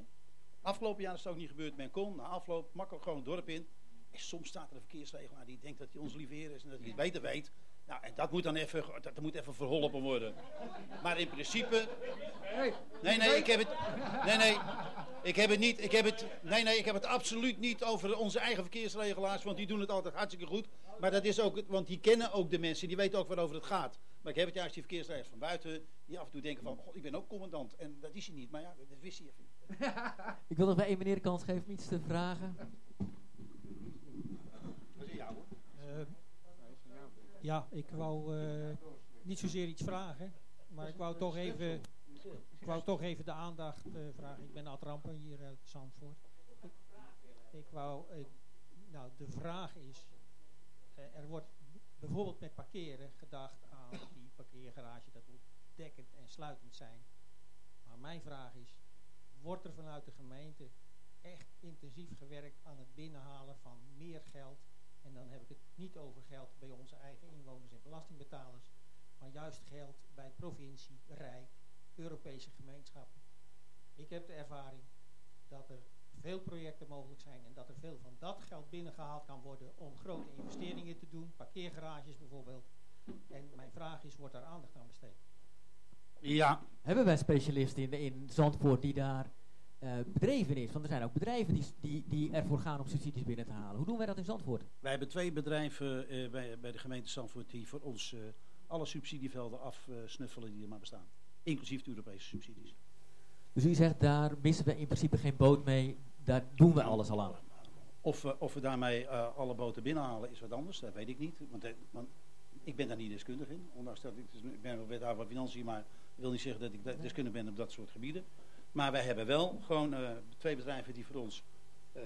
Afgelopen jaar is het ook niet gebeurd. Men kon na afloop makkelijk gewoon het dorp in. En soms staat er een verkeersregelaar die denkt dat hij ons lief heer is en dat hij het beter weet. Nou, en dat moet dan even, dat, moet even verholpen worden. Maar in principe... Nee, nee, ik heb het... Nee, nee. Ik heb het niet, ik heb het, nee, nee, ik heb het absoluut niet over onze eigen verkeersregelaars, want die doen het altijd hartstikke goed. Maar dat is ook, want die kennen ook de mensen, die weten ook waarover het gaat. Maar ik heb het juist die verkeersregelaars van buiten, die af en toe denken van, god, ik ben ook commandant. En dat is hij niet, maar ja, dat wist hij even niet. Ik wil nog bij één meneer de kans geven om iets te vragen. Dat is jou hoor. Uh, ja, ik wou uh, niet zozeer iets vragen, maar ik wou toch even, ik wou toch even de aandacht uh, vragen. Ik ben Ad Rampen hier uit Zandvoort. Ik, wou, ik, nou de vraag is, er wordt bijvoorbeeld met parkeren gedacht aan die parkeergarage, dat moet dekkend en sluitend zijn. Maar mijn vraag is, wordt er vanuit de gemeente echt intensief gewerkt aan het binnenhalen van meer geld en dan heb ik het niet over geld bij onze eigen inwoners en belastingbetalers, maar juist geld bij provincie, rijk, Europese gemeenschappen. Ik heb de ervaring dat er veel projecten mogelijk zijn en dat er veel van dat geld binnengehaald kan worden om grote investeringen te doen, parkeergarages bijvoorbeeld. En mijn vraag is, wordt daar aandacht aan besteed? Ja. Hebben wij specialisten in, in Zandvoort die daar uh, bedreven is? Want er zijn ook bedrijven die, die, die ervoor gaan om subsidies binnen te halen. Hoe doen wij dat in Zandvoort? Wij hebben twee bedrijven uh, bij, bij de gemeente Zandvoort die voor ons uh, alle subsidievelden afsnuffelen die er maar bestaan. Inclusief de Europese subsidies. Dus u zegt, daar missen we in principe geen boot mee, daar doen we alles al aan. Of we, of we daarmee alle boten binnenhalen is wat anders, dat weet ik niet. Want, want ik ben daar niet deskundig in. Ondanks dat ik, dus, ik ben wel wethouder van financiën, maar dat wil niet zeggen dat ik deskundig ben op dat soort gebieden. Maar wij hebben wel gewoon uh, twee bedrijven die voor ons, uh,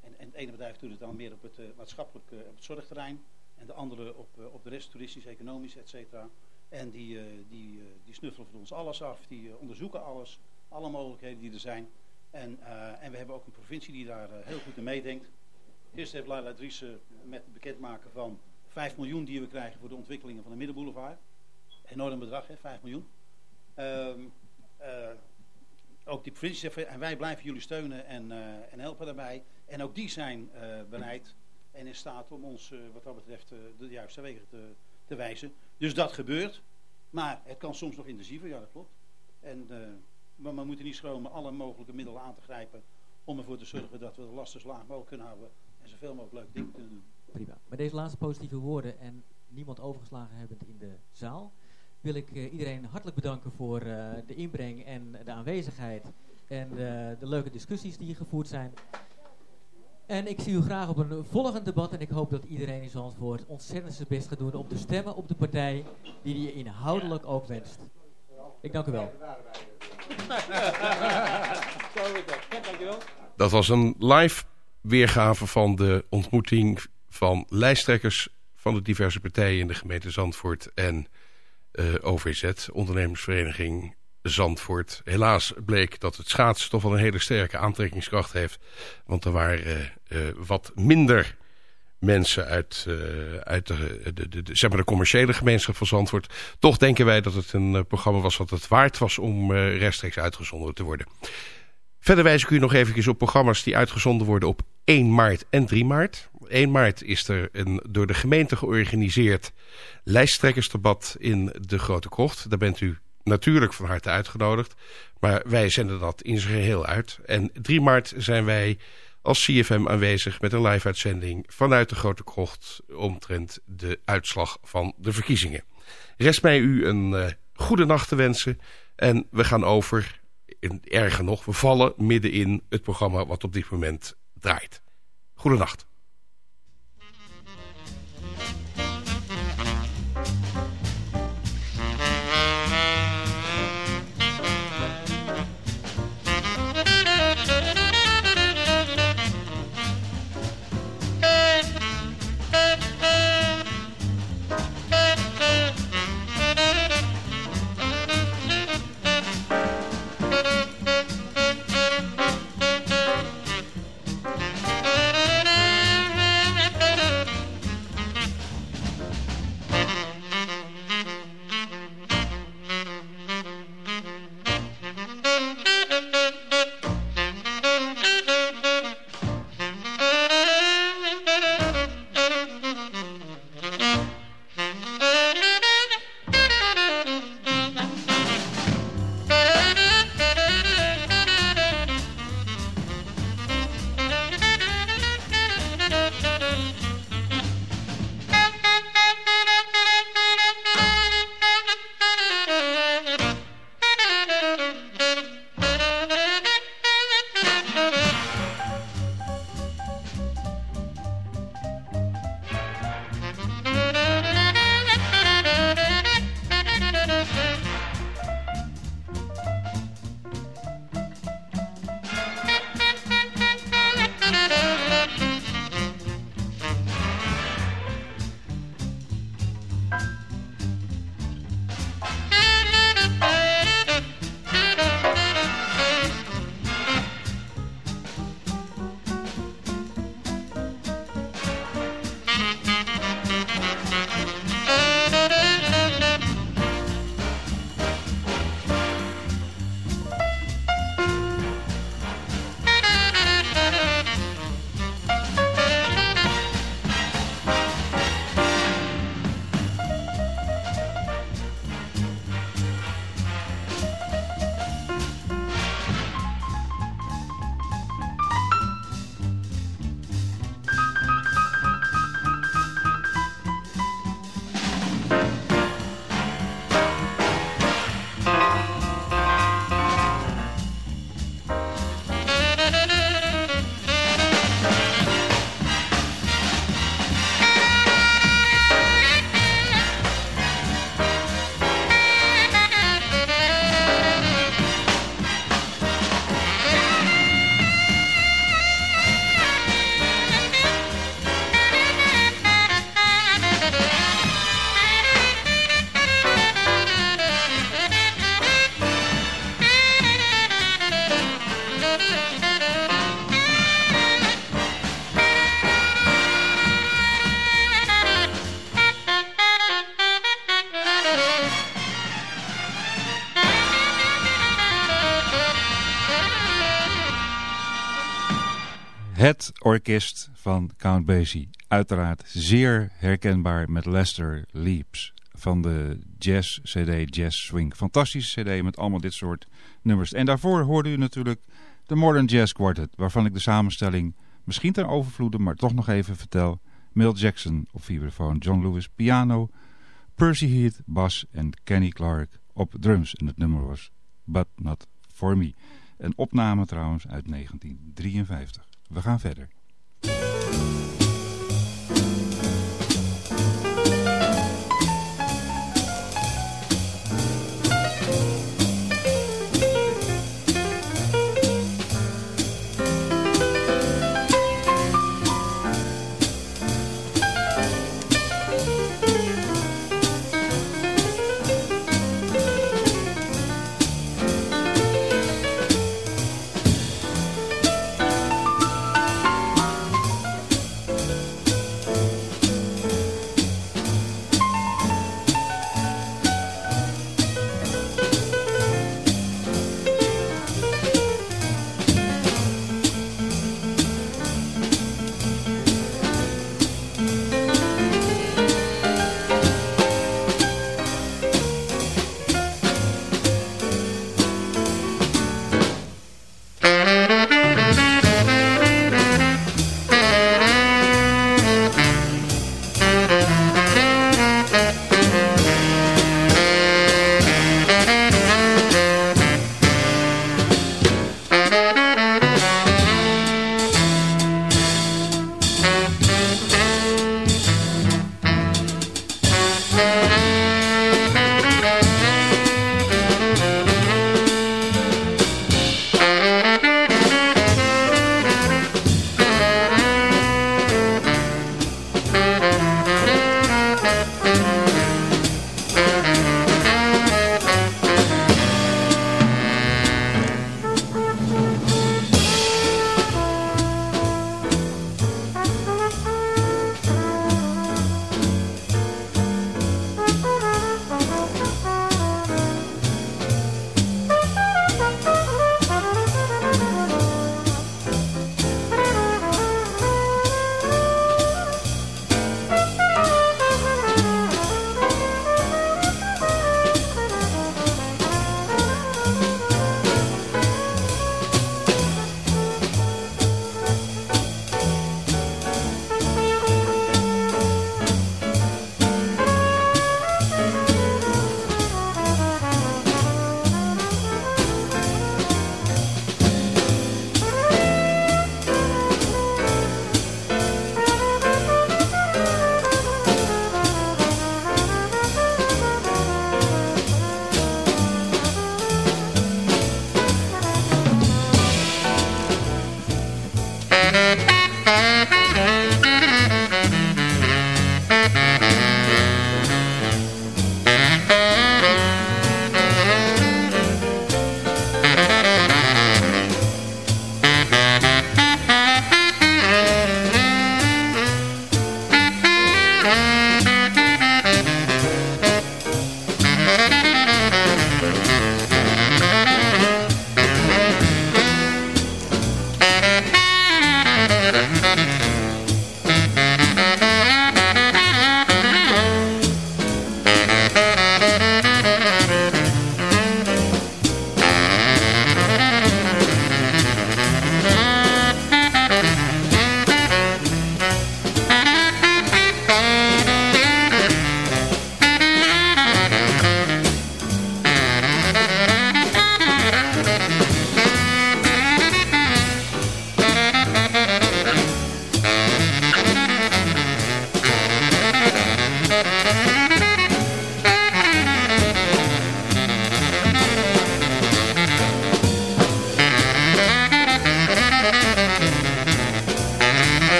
en, en het ene bedrijf doet het dan meer op het uh, maatschappelijk op het zorgterrein. En de andere op, op de rest, toeristisch, economisch, et cetera. En die, die, die snuffelen voor ons alles af, die onderzoeken alles, alle mogelijkheden die er zijn. En, en we hebben ook een provincie die daar heel goed in meedenkt. Eerst heeft Laila Dries uh, met het bekendmaken van 5 miljoen die we krijgen voor de ontwikkelingen van de Middenboulevard. Enorm bedrag, hè, 5 miljoen. Um, ook die provincie zegt, en wij blijven jullie steunen en, en helpen daarbij. En ook die zijn bereid en in staat om ons wat dat betreft de juiste wegen te, te wijzen. Dus dat gebeurt. Maar het kan soms nog intensiever, ja dat klopt. En maar we moeten niet schromen alle mogelijke middelen aan te grijpen om ervoor te zorgen dat we de lasten laag mogelijk kunnen houden en zoveel mogelijk leuke dingen kunnen doen. Prima. Met deze laatste positieve woorden en niemand overgeslagen hebbend in de zaal, wil ik uh, iedereen hartelijk bedanken voor uh, de inbreng en de aanwezigheid en uh, de leuke discussies die hier gevoerd zijn. En ik zie u graag op een volgend debat en ik hoop dat iedereen in Zandvoort ontzettend zijn best gaat doen om te stemmen op de partij die die inhoudelijk ook wenst. Ik dank u wel. Dat was een live weergave van de ontmoeting van lijsttrekkers van de diverse partijen in de gemeente Zandvoort en OVZ, ondernemersvereniging Zandvoort. Helaas bleek dat het schaatsen toch wel een hele sterke aantrekkingskracht heeft, want er waren uh, wat minder mensen uit, uh, uit de, de, de, zeg maar de commerciële gemeenschap van Zandvoort. Toch denken wij dat het een programma was wat het waard was om uh, rechtstreeks uitgezonden te worden. Verder wijs ik u nog even op programma's die uitgezonden worden op 1 maart en 3 maart. 1 maart is er een door de gemeente georganiseerd lijsttrekkersdebat in de Grote Krocht. Daar bent u natuurlijk van harte uitgenodigd. Maar wij zenden dat in zijn geheel uit. En 3 maart zijn wij als CFM aanwezig met een live-uitzending vanuit de Grote Krocht omtrent de uitslag van de verkiezingen. Rest mij u een uh, goede nacht te wensen en we gaan over, in, erger nog, we vallen midden in het programma wat op dit moment draait. Goedenacht. Orkest van Count Basie. Uiteraard zeer herkenbaar met Lester Leaps van de Jazz CD Jazz Swing. Fantastische CD met allemaal dit soort nummers. En daarvoor hoorde u natuurlijk de Modern Jazz Quartet, waarvan ik de samenstelling misschien ten overvloede, maar toch nog even vertel. Milt Jackson op vibrafoon, John Lewis piano, Percy Heath bas en Kenny Clark op drums. En het nummer was But Not For Me. Een opname trouwens uit 1953. We gaan verder. Ja,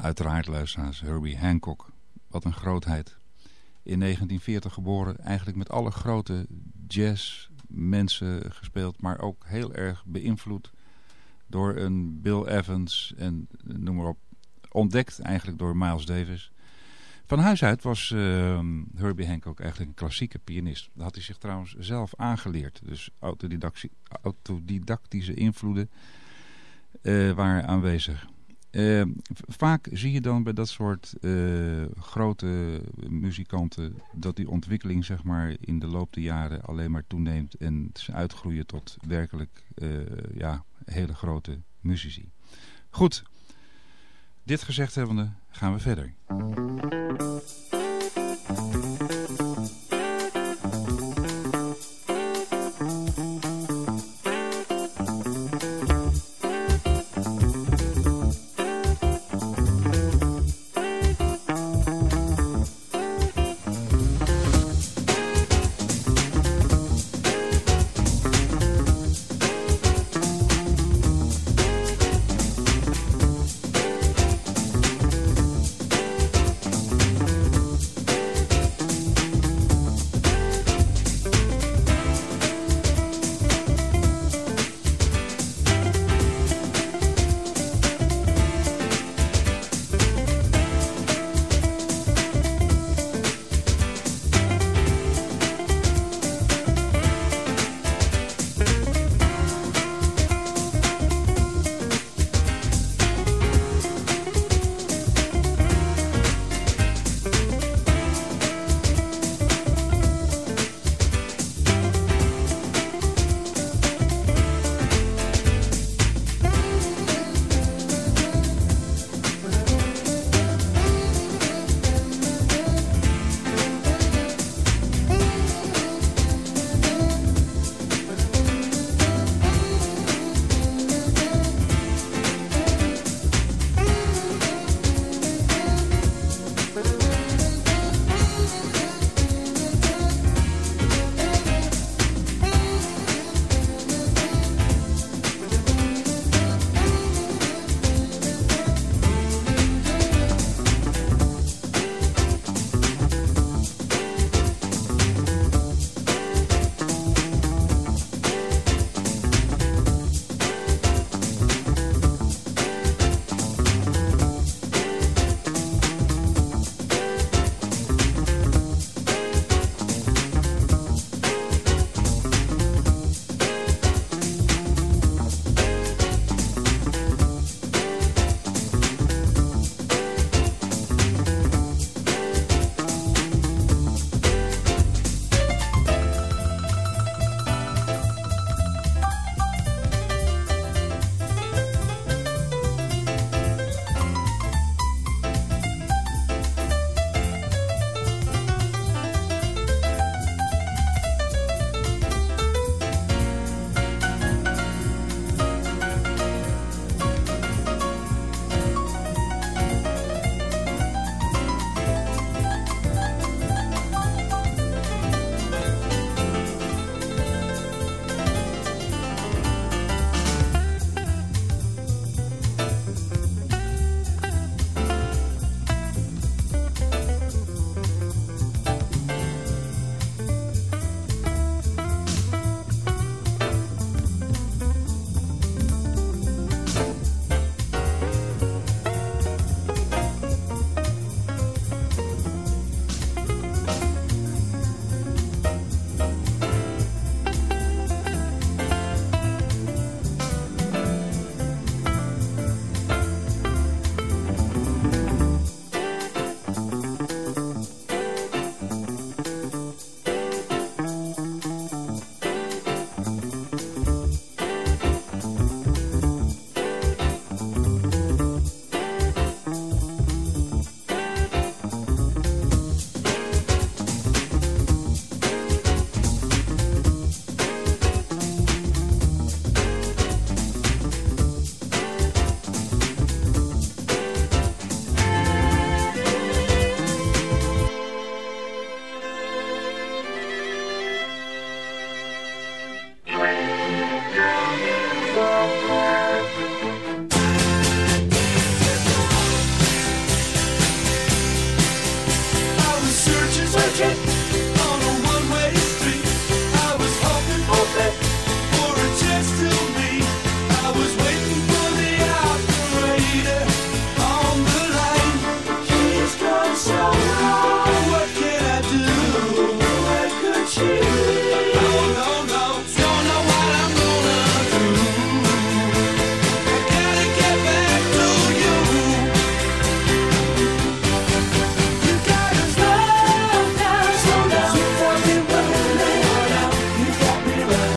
uiteraard luisteraars. Herbie Hancock. Wat een grootheid. In 1940 geboren. Eigenlijk met alle grote jazzmensen gespeeld. Maar ook heel erg beïnvloed door een Bill Evans en noem maar op. Ontdekt eigenlijk door Miles Davis. Van huis uit was uh, Herbie Hancock eigenlijk een klassieke pianist. Dat had hij zich trouwens zelf aangeleerd. Dus autodidactische invloeden uh, waren aanwezig. Uh, vaak zie je dan bij dat soort uh, grote muzikanten dat die ontwikkeling zeg maar, in de loop der jaren alleen maar toeneemt en ze uitgroeien tot werkelijk ja, hele grote muzici. Goed, dit gezegd hebbende gaan we verder.